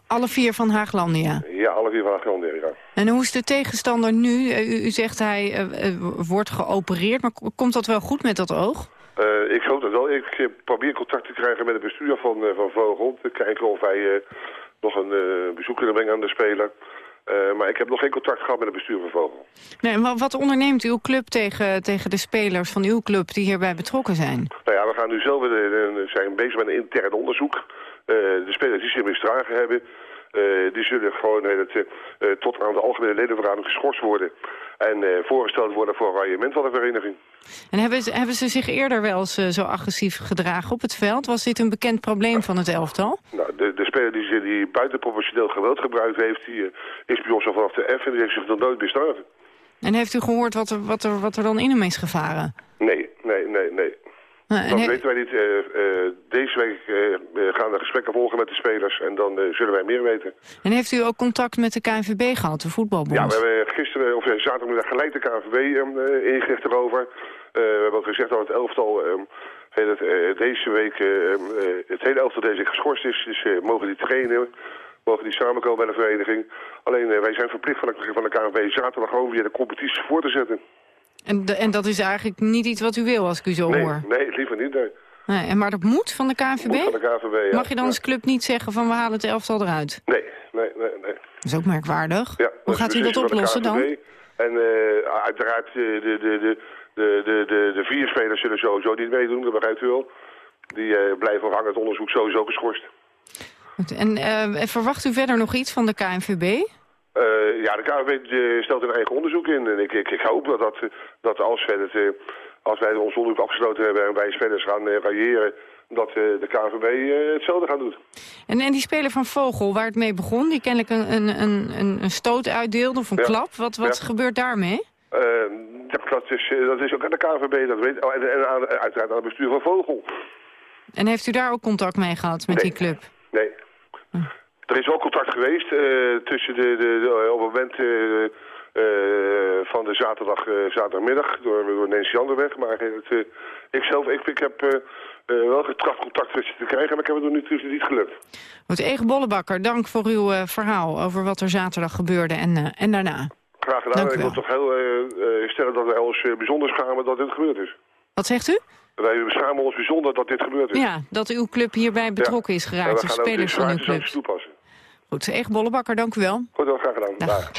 Alle vier van Haaglandia. Ja, alle vier van ja. En hoe is de tegenstander nu? Eh, U, u zegt hij eh, eh, wordt geopereerd, maar komt dat wel goed met dat oog? Eh, ik hoop dat wel. Ik eh, probeer contact te krijgen met het bestuur van, eh, van Vogel. Te kijken of wij eh, nog een eh, bezoek kunnen brengen aan de speler. Eh, maar ik heb nog geen contact gehad met het bestuur van Vogel. Nee, wa- wat onderneemt uw club tegen, tegen de spelers van uw club die hierbij betrokken zijn? Nou ja, we gaan nu zelf eh, eh, zijn bezig met een intern onderzoek. De spelers die zich misdragen hebben, die zullen gewoon eh, het, eh, eh, tot aan de algemene ledenvergadering geschorst worden. En eh, voorgesteld worden voor een van de vereniging. En hebben ze, hebben ze zich eerder wel eens eh, zo agressief gedragen op het veld? Was dit een bekend probleem van het elftal? Nou, de, de speler die, die buitenproportioneel geweld gebruikt heeft, die eh, is bij ons al vanaf de F en die heeft zich nog nooit misdragen. En heeft u gehoord wat er, wat er, wat er dan in hem is gevaren? Nee, nee, nee, nee. Nou, dat he- weten wij niet. Eh, eh, deze week eh, gaan de gesprekken volgen met de spelers en dan zullen wij meer weten. En heeft u ook contact met de KNVB gehad, de voetbalbond? Ja, we hebben gisteren, of zaterdagmiddag gelijk de KNVB eh, ingericht erover. We hebben ook gezegd dat het elftal eh, het, deze week, eh, eh, het hele elftal deze week geschorst is. Dus mogen die trainen, mogen die samenkomen bij de vereniging. Alleen wij zijn verplicht van de, van de KNVB zaterdag gewoon weer de competitie voor te zetten. En, de- en dat is eigenlijk niet iets wat u wil, als ik u zo nee, hoor. nee, liever niet. Nee. Nee, en maar dat moet van de KNVB? Moet van de KNVB, ja. Mag je dan als club niet zeggen van we halen het elftal eruit? Nee, nee, nee, nee. Dat is ook merkwaardig. Ja, Hoe gaat u dat oplossen dan? En eh, uiteraard eh, de, de, de, de, de, de, de vier spelers zullen sowieso niet meedoen, dat begrijpt u wel. Die eh, blijven hangen het onderzoek sowieso geschorst. En verwacht u verder nog iets van de KNVB? Eh, ja, de KNVB eh, stelt een eigen onderzoek in. En ik, ik, ik hoop dat, dat, dat als, wij het, eh, als wij ons onderzoek afgesloten hebben en wij spelers gaan uh, railleren, dat de KNVB eh, hetzelfde gaat doen. En, en die speler van Vogel, waar het mee begon, die kennelijk een, een, een, een- stoot uitdeelde of een Ja. klap. Wat, wat Ja. gebeurt daarmee? Dat, is, dat is ook aan de KNVB, dat weet, oh, en, en aan, uiteraard aan het bestuur van Vogel. En heeft u daar ook contact mee gehad met die club? Nee. Er is wel contact geweest eh, tussen de, de, de- op het moment eh, eh, van de zaterdag, zaterdagmiddag door, door Nancy Anderweg. Maar het, ik zelf, ik, ik heb wel getracht contact met ze te krijgen, maar ik heb het nog niet, dus niet gelukt. Goed, Ege Bollebakker, dank voor uw verhaal over wat er zaterdag gebeurde en, en daarna. Graag gedaan. Dank ik wil toch heel stellen dat wij ons bijzonder schamen dat dit gebeurd is. Wat zegt u? Wij schamen ons bijzonder dat dit gebeurd is. Ja, dat uw club hierbij betrokken is geraakt, of ook de spelers van uw club. toepassen. Goed, Ege Bollebakker, dank u wel. Goed, wel graag gedaan. Dag.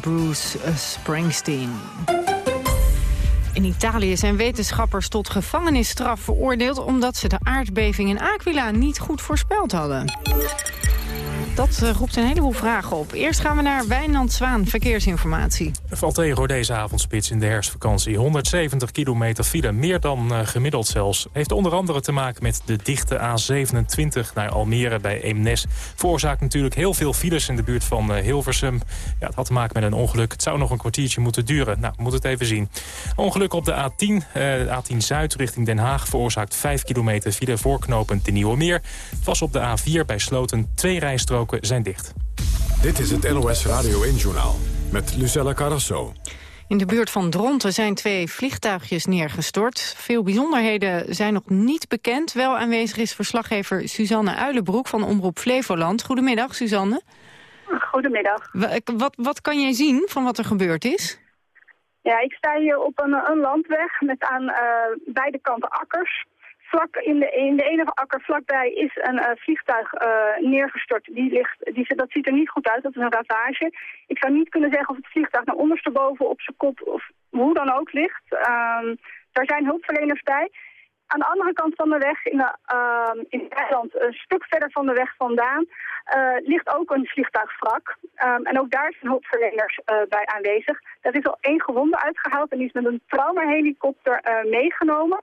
Bruce Springsteen. In Italië zijn wetenschappers tot gevangenisstraf veroordeeld... omdat ze de aardbeving in Aquila niet goed voorspeld hadden. Dat uh, roept een heleboel vragen op. Eerst gaan we naar Wijnand Zwaan, verkeersinformatie. Er valt tegen deze avondspits in de herfstvakantie. 170 kilometer file, meer dan uh, gemiddeld zelfs. Heeft onder andere te maken met de dichte A27 naar Almere bij Eemnes. Veroorzaakt natuurlijk heel veel files in de buurt van uh, Hilversum. Ja, het had te maken met een ongeluk. Het zou nog een kwartiertje moeten duren. Nou, we moeten het even zien. Ongeluk op de A10, de A10 Zuid richting Den Haag... veroorzaakt 5 kilometer file voorknopend de Nieuwe Meer. Het was op de A4 bij Sloten twee rijstroken zijn dicht. Dit is het NOS Radio 1-journaal met Lucella Carrasso. In de buurt van Dronten zijn twee vliegtuigjes neergestort. Veel bijzonderheden zijn nog niet bekend. Wel aanwezig is verslaggever Suzanne Uilenbroek van Omroep Flevoland. Goedemiddag, Suzanne. Goedemiddag. Wat, wat kan jij zien van wat er gebeurd is? Ja, ik sta hier op een, een landweg met aan uh, beide kanten akkers vlak in de, in de ene akker vlakbij is een uh, vliegtuig uh, neergestort. Die ligt, die, dat ziet er niet goed uit, dat is een ravage. Ik zou niet kunnen zeggen of het vliegtuig naar ondersteboven op zijn kop of hoe dan ook ligt. Um, daar zijn hulpverleners bij. Aan de andere kant van de weg, in, de, uh, in Nederland, een stuk verder van de weg vandaan, uh, ligt ook een vliegtuigwrak. Um, en ook daar zijn hulpverleners uh, bij aanwezig. Er is al één gewonde uitgehaald en die is met een traumahelikopter uh, meegenomen.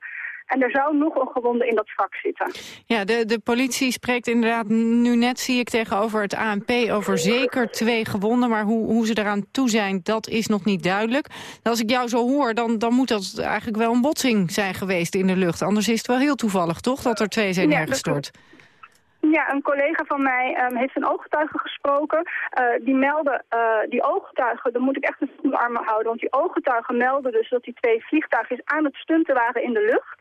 En er zou nog een gewonde in dat vak zitten. Ja, de, de politie spreekt inderdaad nu net, zie ik tegenover het ANP... over zeker twee gewonden, maar hoe, hoe ze eraan toe zijn, dat is nog niet duidelijk. Als ik jou zo hoor, dan, dan moet dat eigenlijk wel een botsing zijn geweest in de lucht. Anders is het wel heel toevallig, toch, dat er twee zijn neergestort? Ja, een collega van mij um, heeft een ooggetuige gesproken. Uh, die melden, uh, die ooggetuigen, dan moet ik echt een armen houden. Want die ooggetuigen melden dus dat die twee vliegtuigen aan het stunten waren in de lucht.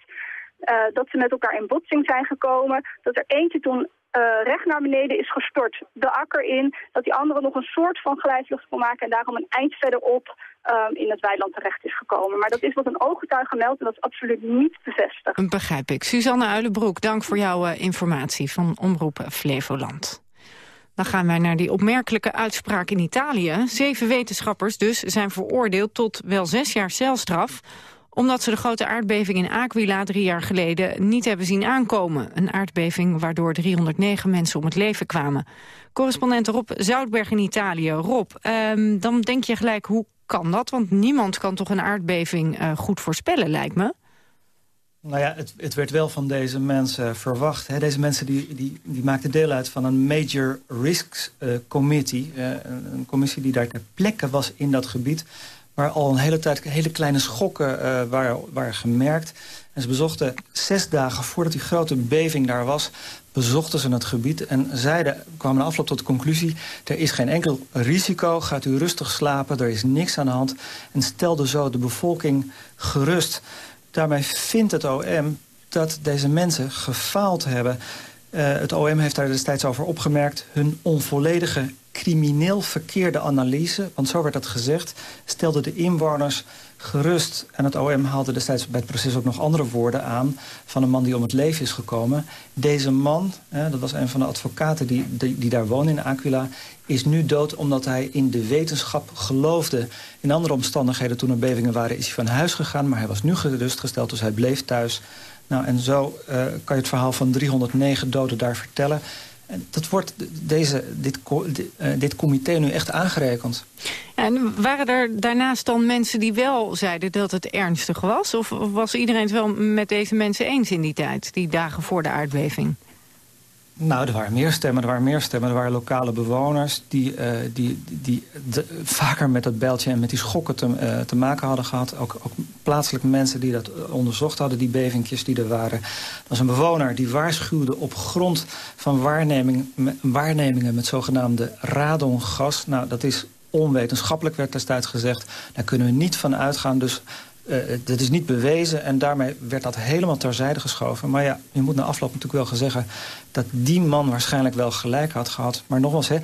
Uh, dat ze met elkaar in botsing zijn gekomen. Dat er eentje toen uh, recht naar beneden is gestort, de akker in. Dat die andere nog een soort van glijvlucht kon maken en daarom een eind verderop um, in het weiland terecht is gekomen. Maar dat is wat een ooggetuige meldt en dat is absoluut niet bevestigd. Begrijp ik. Suzanne Uilenbroek, dank voor jouw uh, informatie van Omroep Flevoland. Dan gaan wij naar die opmerkelijke uitspraak in Italië. Zeven wetenschappers dus zijn veroordeeld tot wel zes jaar celstraf omdat ze de grote aardbeving in Aquila drie jaar geleden niet hebben zien aankomen. Een aardbeving waardoor 309 mensen om het leven kwamen. Correspondent Rob Zoutberg in Italië. Rob, um, dan denk je gelijk, hoe kan dat? Want niemand kan toch een aardbeving uh, goed voorspellen, lijkt me? Nou ja, het, het, werd wel van deze mensen verwacht. Hè. Deze mensen die, die, die maakten deel uit van een Major Risks uh, Committee. Uh, een commissie die daar ter plekke was in dat gebied waar al een hele tijd hele kleine schokken uh, waren, waren gemerkt. En ze bezochten zes dagen voordat die grote beving daar was... bezochten ze het gebied en zeiden, kwamen de afloop tot de conclusie... er is geen enkel risico, gaat u rustig slapen, er is niks aan de hand... en stelde zo de bevolking gerust. Daarmee vindt het OM dat deze mensen gefaald hebben... Uh, het OM heeft daar destijds over opgemerkt... hun onvolledige crimineel verkeerde analyse, want zo werd dat gezegd... stelde de inwoners gerust. En het OM haalde destijds bij het proces ook nog andere woorden aan... van een man die om het leven is gekomen. Deze man, hè, dat was een van de advocaten die, die, die daar wonen in Aquila... is nu dood omdat hij in de wetenschap geloofde. In andere omstandigheden, toen er bevingen waren, is hij van huis gegaan... maar hij was nu gerustgesteld, dus hij bleef thuis... Nou, en zo uh, kan je het verhaal van 309 doden daar vertellen. En dat wordt deze, dit, uh, dit comité nu echt aangerekend. En waren er daarnaast dan mensen die wel zeiden dat het ernstig was? Of was iedereen het wel met deze mensen eens in die tijd, die dagen voor de aardbeving? Nou, er waren meer stemmen, er waren meer stemmen. Er waren lokale bewoners die, uh, die, die vaker met dat beltje en met die schokken te, uh, te maken hadden gehad. Ook, ook, plaatselijke mensen die dat onderzocht hadden, die bevingjes die er waren. Er was een bewoner die waarschuwde op grond van waarneming, waarnemingen met zogenaamde radongas. Nou, dat is onwetenschappelijk, werd destijds gezegd. Daar kunnen we niet van uitgaan, dus uh, dat is niet bewezen en daarmee werd dat helemaal terzijde geschoven. Maar ja, je moet na afloop natuurlijk wel zeggen... dat die man waarschijnlijk wel gelijk had gehad. Maar nogmaals, hè,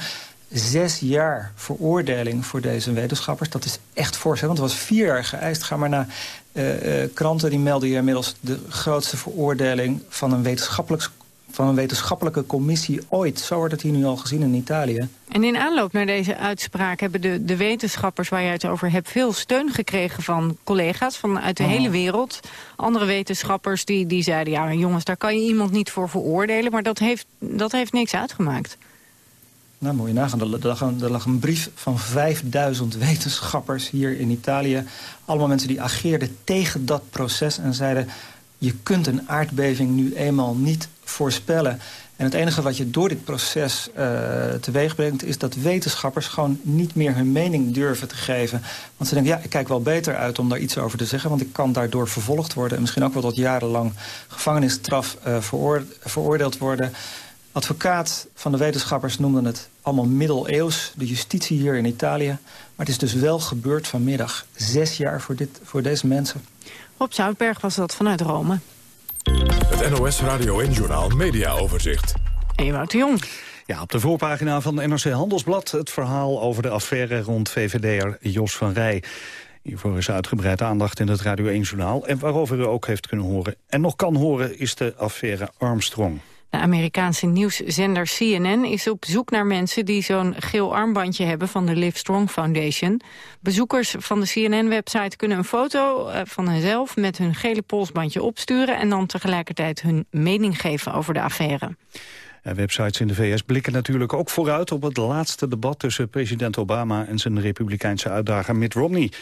zes jaar veroordeling voor deze wetenschappers. Dat is echt fors, want het was vier jaar geëist. Ga maar naar uh, uh, kranten, die melden hier inmiddels... de grootste veroordeling van een wetenschappelijk van een wetenschappelijke commissie ooit. Zo wordt het hier nu al gezien in Italië. En in aanloop naar deze uitspraak hebben de, de wetenschappers waar je het over hebt... veel steun gekregen van collega's vanuit de Oh. hele wereld. Andere wetenschappers die, die zeiden... ja, jongens, daar kan je iemand niet voor veroordelen. Maar dat heeft, dat heeft niks uitgemaakt. Nou, moet je nagaan. Er, lag een, er lag een brief van 5000 wetenschappers hier in Italië. Allemaal mensen die ageerden tegen dat proces en zeiden... je kunt een aardbeving nu eenmaal niet voorspellen. En het enige wat je door dit proces uh, teweeg brengt... is dat wetenschappers gewoon niet meer hun mening durven te geven. Want ze denken, ja, ik kijk wel beter uit om daar iets over te zeggen... want ik kan daardoor vervolgd worden... en misschien ook wel tot jarenlang gevangenisstraf veroor veroordeeld worden... Advocaat van de wetenschappers noemde het allemaal middeleeuws. De justitie hier in Italië. Maar het is dus wel gebeurd vanmiddag. Zes jaar voor, dit, voor deze mensen. Rob Zoutberg was dat vanuit Rome. Het NOS Radio en Journaal Media Overzicht. Ewout de Jong. Ja, op de voorpagina van NRC Handelsblad het verhaal over de affaire rond VVD'er Jos van Rij. Hiervoor is uitgebreid aandacht in het Radio 1-journaal. En waarover u ook heeft kunnen horen en nog kan horen is de affaire Armstrong. Amerikaanse nieuwszender CNN is op zoek naar mensen die zo'n geel armbandje hebben van de Live Strong Foundation. Bezoekers van de CNN-website kunnen een foto van henzelf met hun gele polsbandje opsturen en dan tegelijkertijd hun mening geven over de affaire. Websites in de VS blikken natuurlijk ook vooruit op het laatste debat tussen president Obama en zijn republikeinse uitdager Mitt Romney.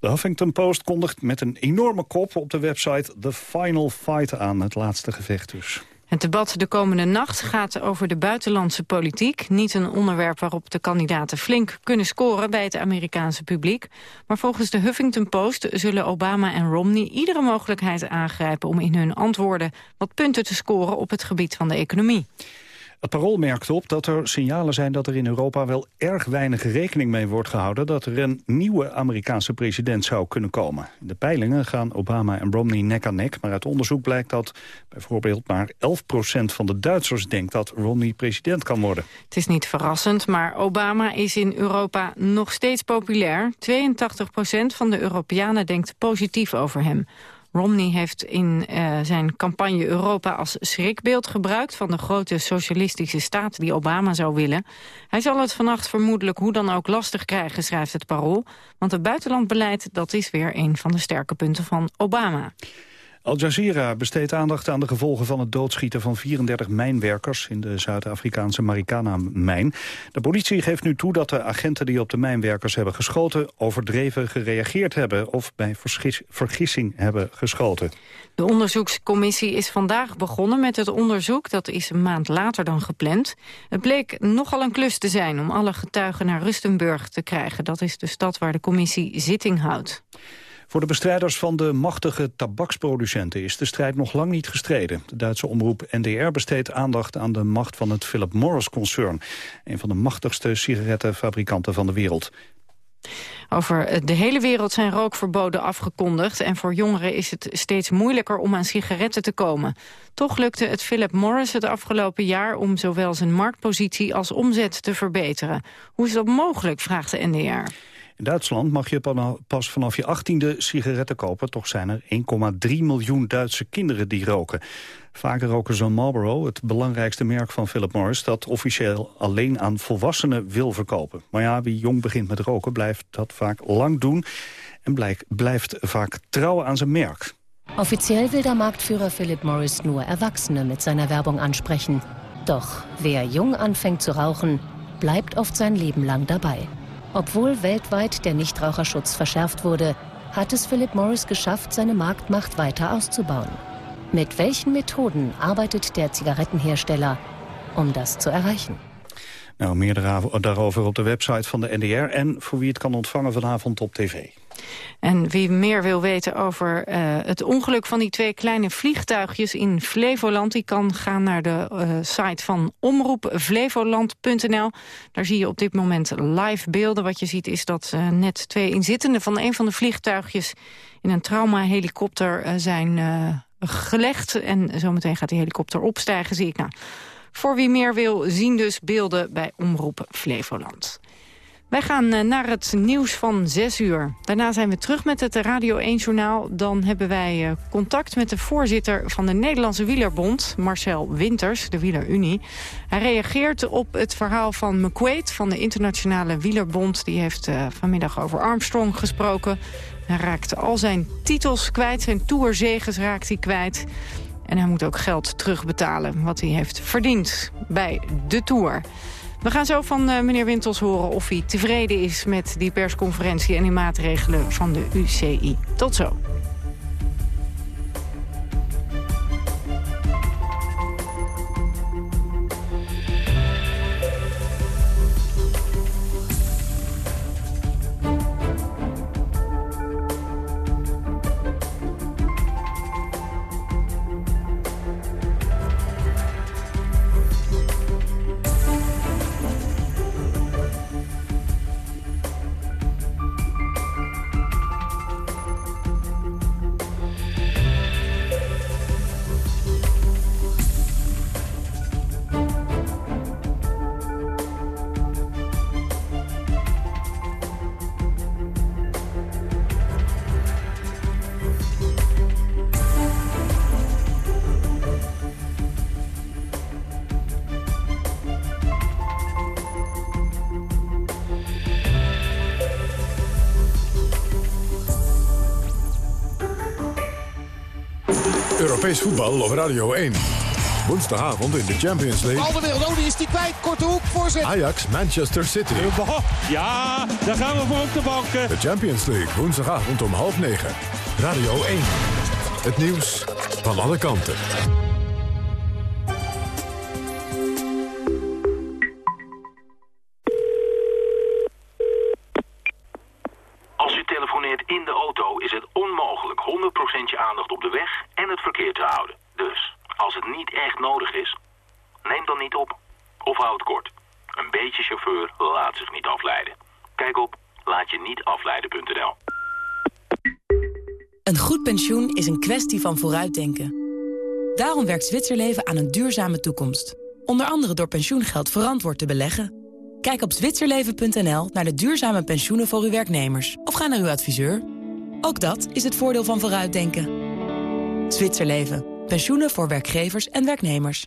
De Huffington Post kondigt met een enorme kop op de website The Final Fight aan, het laatste gevecht dus. Het debat de komende nacht gaat over de buitenlandse politiek. Niet een onderwerp waarop de kandidaten flink kunnen scoren bij het Amerikaanse publiek. Maar volgens de Huffington Post zullen Obama en Romney iedere mogelijkheid aangrijpen... om in hun antwoorden wat punten te scoren op het gebied van de economie. Het parool merkt op dat er signalen zijn dat er in Europa wel erg weinig rekening mee wordt gehouden dat er een nieuwe Amerikaanse president zou kunnen komen. In de peilingen gaan Obama en Romney nek aan nek, maar uit onderzoek blijkt dat bijvoorbeeld maar 11% van de Duitsers denkt dat Romney president kan worden. Het is niet verrassend, maar Obama is in Europa nog steeds populair. 82% van de Europeanen denkt positief over hem. Romney heeft in uh, zijn campagne Europa als schrikbeeld gebruikt... van de grote socialistische staat die Obama zou willen. Hij zal het vannacht vermoedelijk hoe dan ook lastig krijgen, schrijft het Parool. Want het buitenlandbeleid, dat is weer een van de sterke punten van Obama. Al Jazeera besteedt aandacht aan de gevolgen van het doodschieten van 34 mijnwerkers in de Zuid-Afrikaanse Marikana-mijn. De politie geeft nu toe dat de agenten die op de mijnwerkers hebben geschoten overdreven gereageerd hebben of bij vergissing hebben geschoten. De onderzoekscommissie is vandaag begonnen met het onderzoek. Dat is een maand later dan gepland. Het bleek nogal een klus te zijn om alle getuigen naar Rustenburg te krijgen. Dat is de stad waar de commissie zitting houdt. Voor de bestrijders van de machtige tabaksproducenten is de strijd nog lang niet gestreden. De Duitse omroep NDR besteedt aandacht aan de macht van het Philip Morris-concern. Een van de machtigste sigarettenfabrikanten van de wereld. Over de hele wereld zijn rookverboden afgekondigd... en voor jongeren is het steeds moeilijker om aan sigaretten te komen. Toch lukte het Philip Morris het afgelopen jaar... om zowel zijn marktpositie als omzet te verbeteren. Hoe is dat mogelijk, vraagt de NDR. In Duitsland mag je pas vanaf je achttiende sigaretten kopen. Toch zijn er 1,3 miljoen Duitse kinderen die roken. Vaker roken ze Marlboro, het belangrijkste merk van Philip Morris... dat officieel alleen aan volwassenen wil verkopen. Maar ja, wie jong begint met roken blijft dat vaak lang doen... en blijft vaak trouw aan zijn merk. Offiziell will der Marktführer Philip Morris nur Erwachsene mit seiner Werbung ansprechen. Doch wer jung anfängt zu rauchen, bleibt oft sein Leben lang dabei. Obwohl weltweit der Nichtraucherschutz verschärft wurde, hat es Philip Morris geschafft, seine Marktmacht weiter auszubauen. Mit welchen Methoden arbeitet der Zigarettenhersteller, um das zu erreichen? Nou, meer daarover op de website van de NDR en voor wie het kan ontvangen vanavond op tv. En wie meer wil weten over uh, het ongeluk van die twee kleine vliegtuigjes in Flevoland... die kan gaan naar de uh, site van omroepflevoland.nl. Daar zie je op dit moment live beelden. Wat je ziet is dat uh, net twee inzittenden van een van de vliegtuigjes... in een traumahelikopter zijn gelegd. En zometeen gaat die helikopter opstijgen, zie ik. Nou, voor wie meer wil, zien dus beelden bij Omroep Flevoland. Wij gaan eh, naar het nieuws van 6 uur. Daarna zijn we terug met het Radio 1-journaal. Dan hebben wij eh, contact met de voorzitter van de Nederlandse Wielerbond... Marcel Winters, de Wielerunie. Hij reageert op het verhaal van McQuaid van de Internationale Wielerbond. Die heeft uh, vanmiddag over Armstrong gesproken. Hij raakte al zijn titels kwijt, zijn tourzeges raakt hij kwijt. En hij moet ook geld terugbetalen wat hij heeft verdiend bij de Tour. We gaan zo van uh, meneer Wintels horen of hij tevreden is met die persconferentie en die maatregelen van de UCI. Tot zo. Europees voetbal op Radio 1. Woensdagavond in de Champions League. Al de wereld, oh, die is die kwijt. Korte hoek, voorzet. Ajax, Manchester City. Ja, daar gaan we voor op de bank. De Champions League, woensdagavond om half negen. Radio 1. Het nieuws van alle kanten. Vooruitdenken. Daarom werkt Zwitserleven aan een duurzame toekomst. Onder andere door pensioengeld verantwoord te beleggen. Kijk op zwitserleven.nl naar de duurzame pensioenen voor uw werknemers. Of ga naar uw adviseur. Ook dat is het voordeel van vooruitdenken. Zwitserleven. Pensioenen voor werkgevers en werknemers.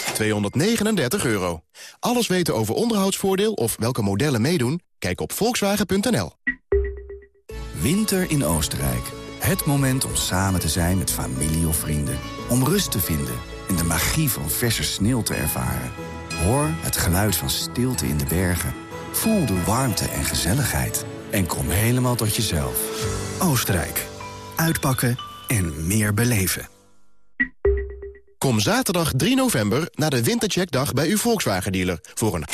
239 euro. Alles weten over onderhoudsvoordeel of welke modellen meedoen? Kijk op volkswagen.nl. Winter in Oostenrijk. Het moment om samen te zijn met familie of vrienden. Om rust te vinden en de magie van verse sneeuw te ervaren. Hoor het geluid van stilte in de bergen. Voel de warmte en gezelligheid. En kom helemaal tot jezelf. Oostenrijk. Uitpakken en meer beleven. Kom zaterdag 3 november naar de Wintercheckdag bij uw Volkswagen-dealer... voor een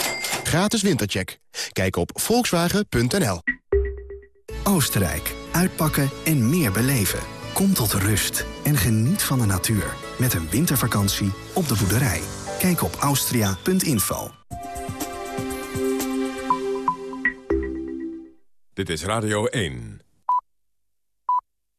gratis wintercheck. Kijk op volkswagen.nl. Oostenrijk. Uitpakken en meer beleven. Kom tot rust en geniet van de natuur. Met een wintervakantie op de boerderij. Kijk op austria.info. Dit is Radio 1.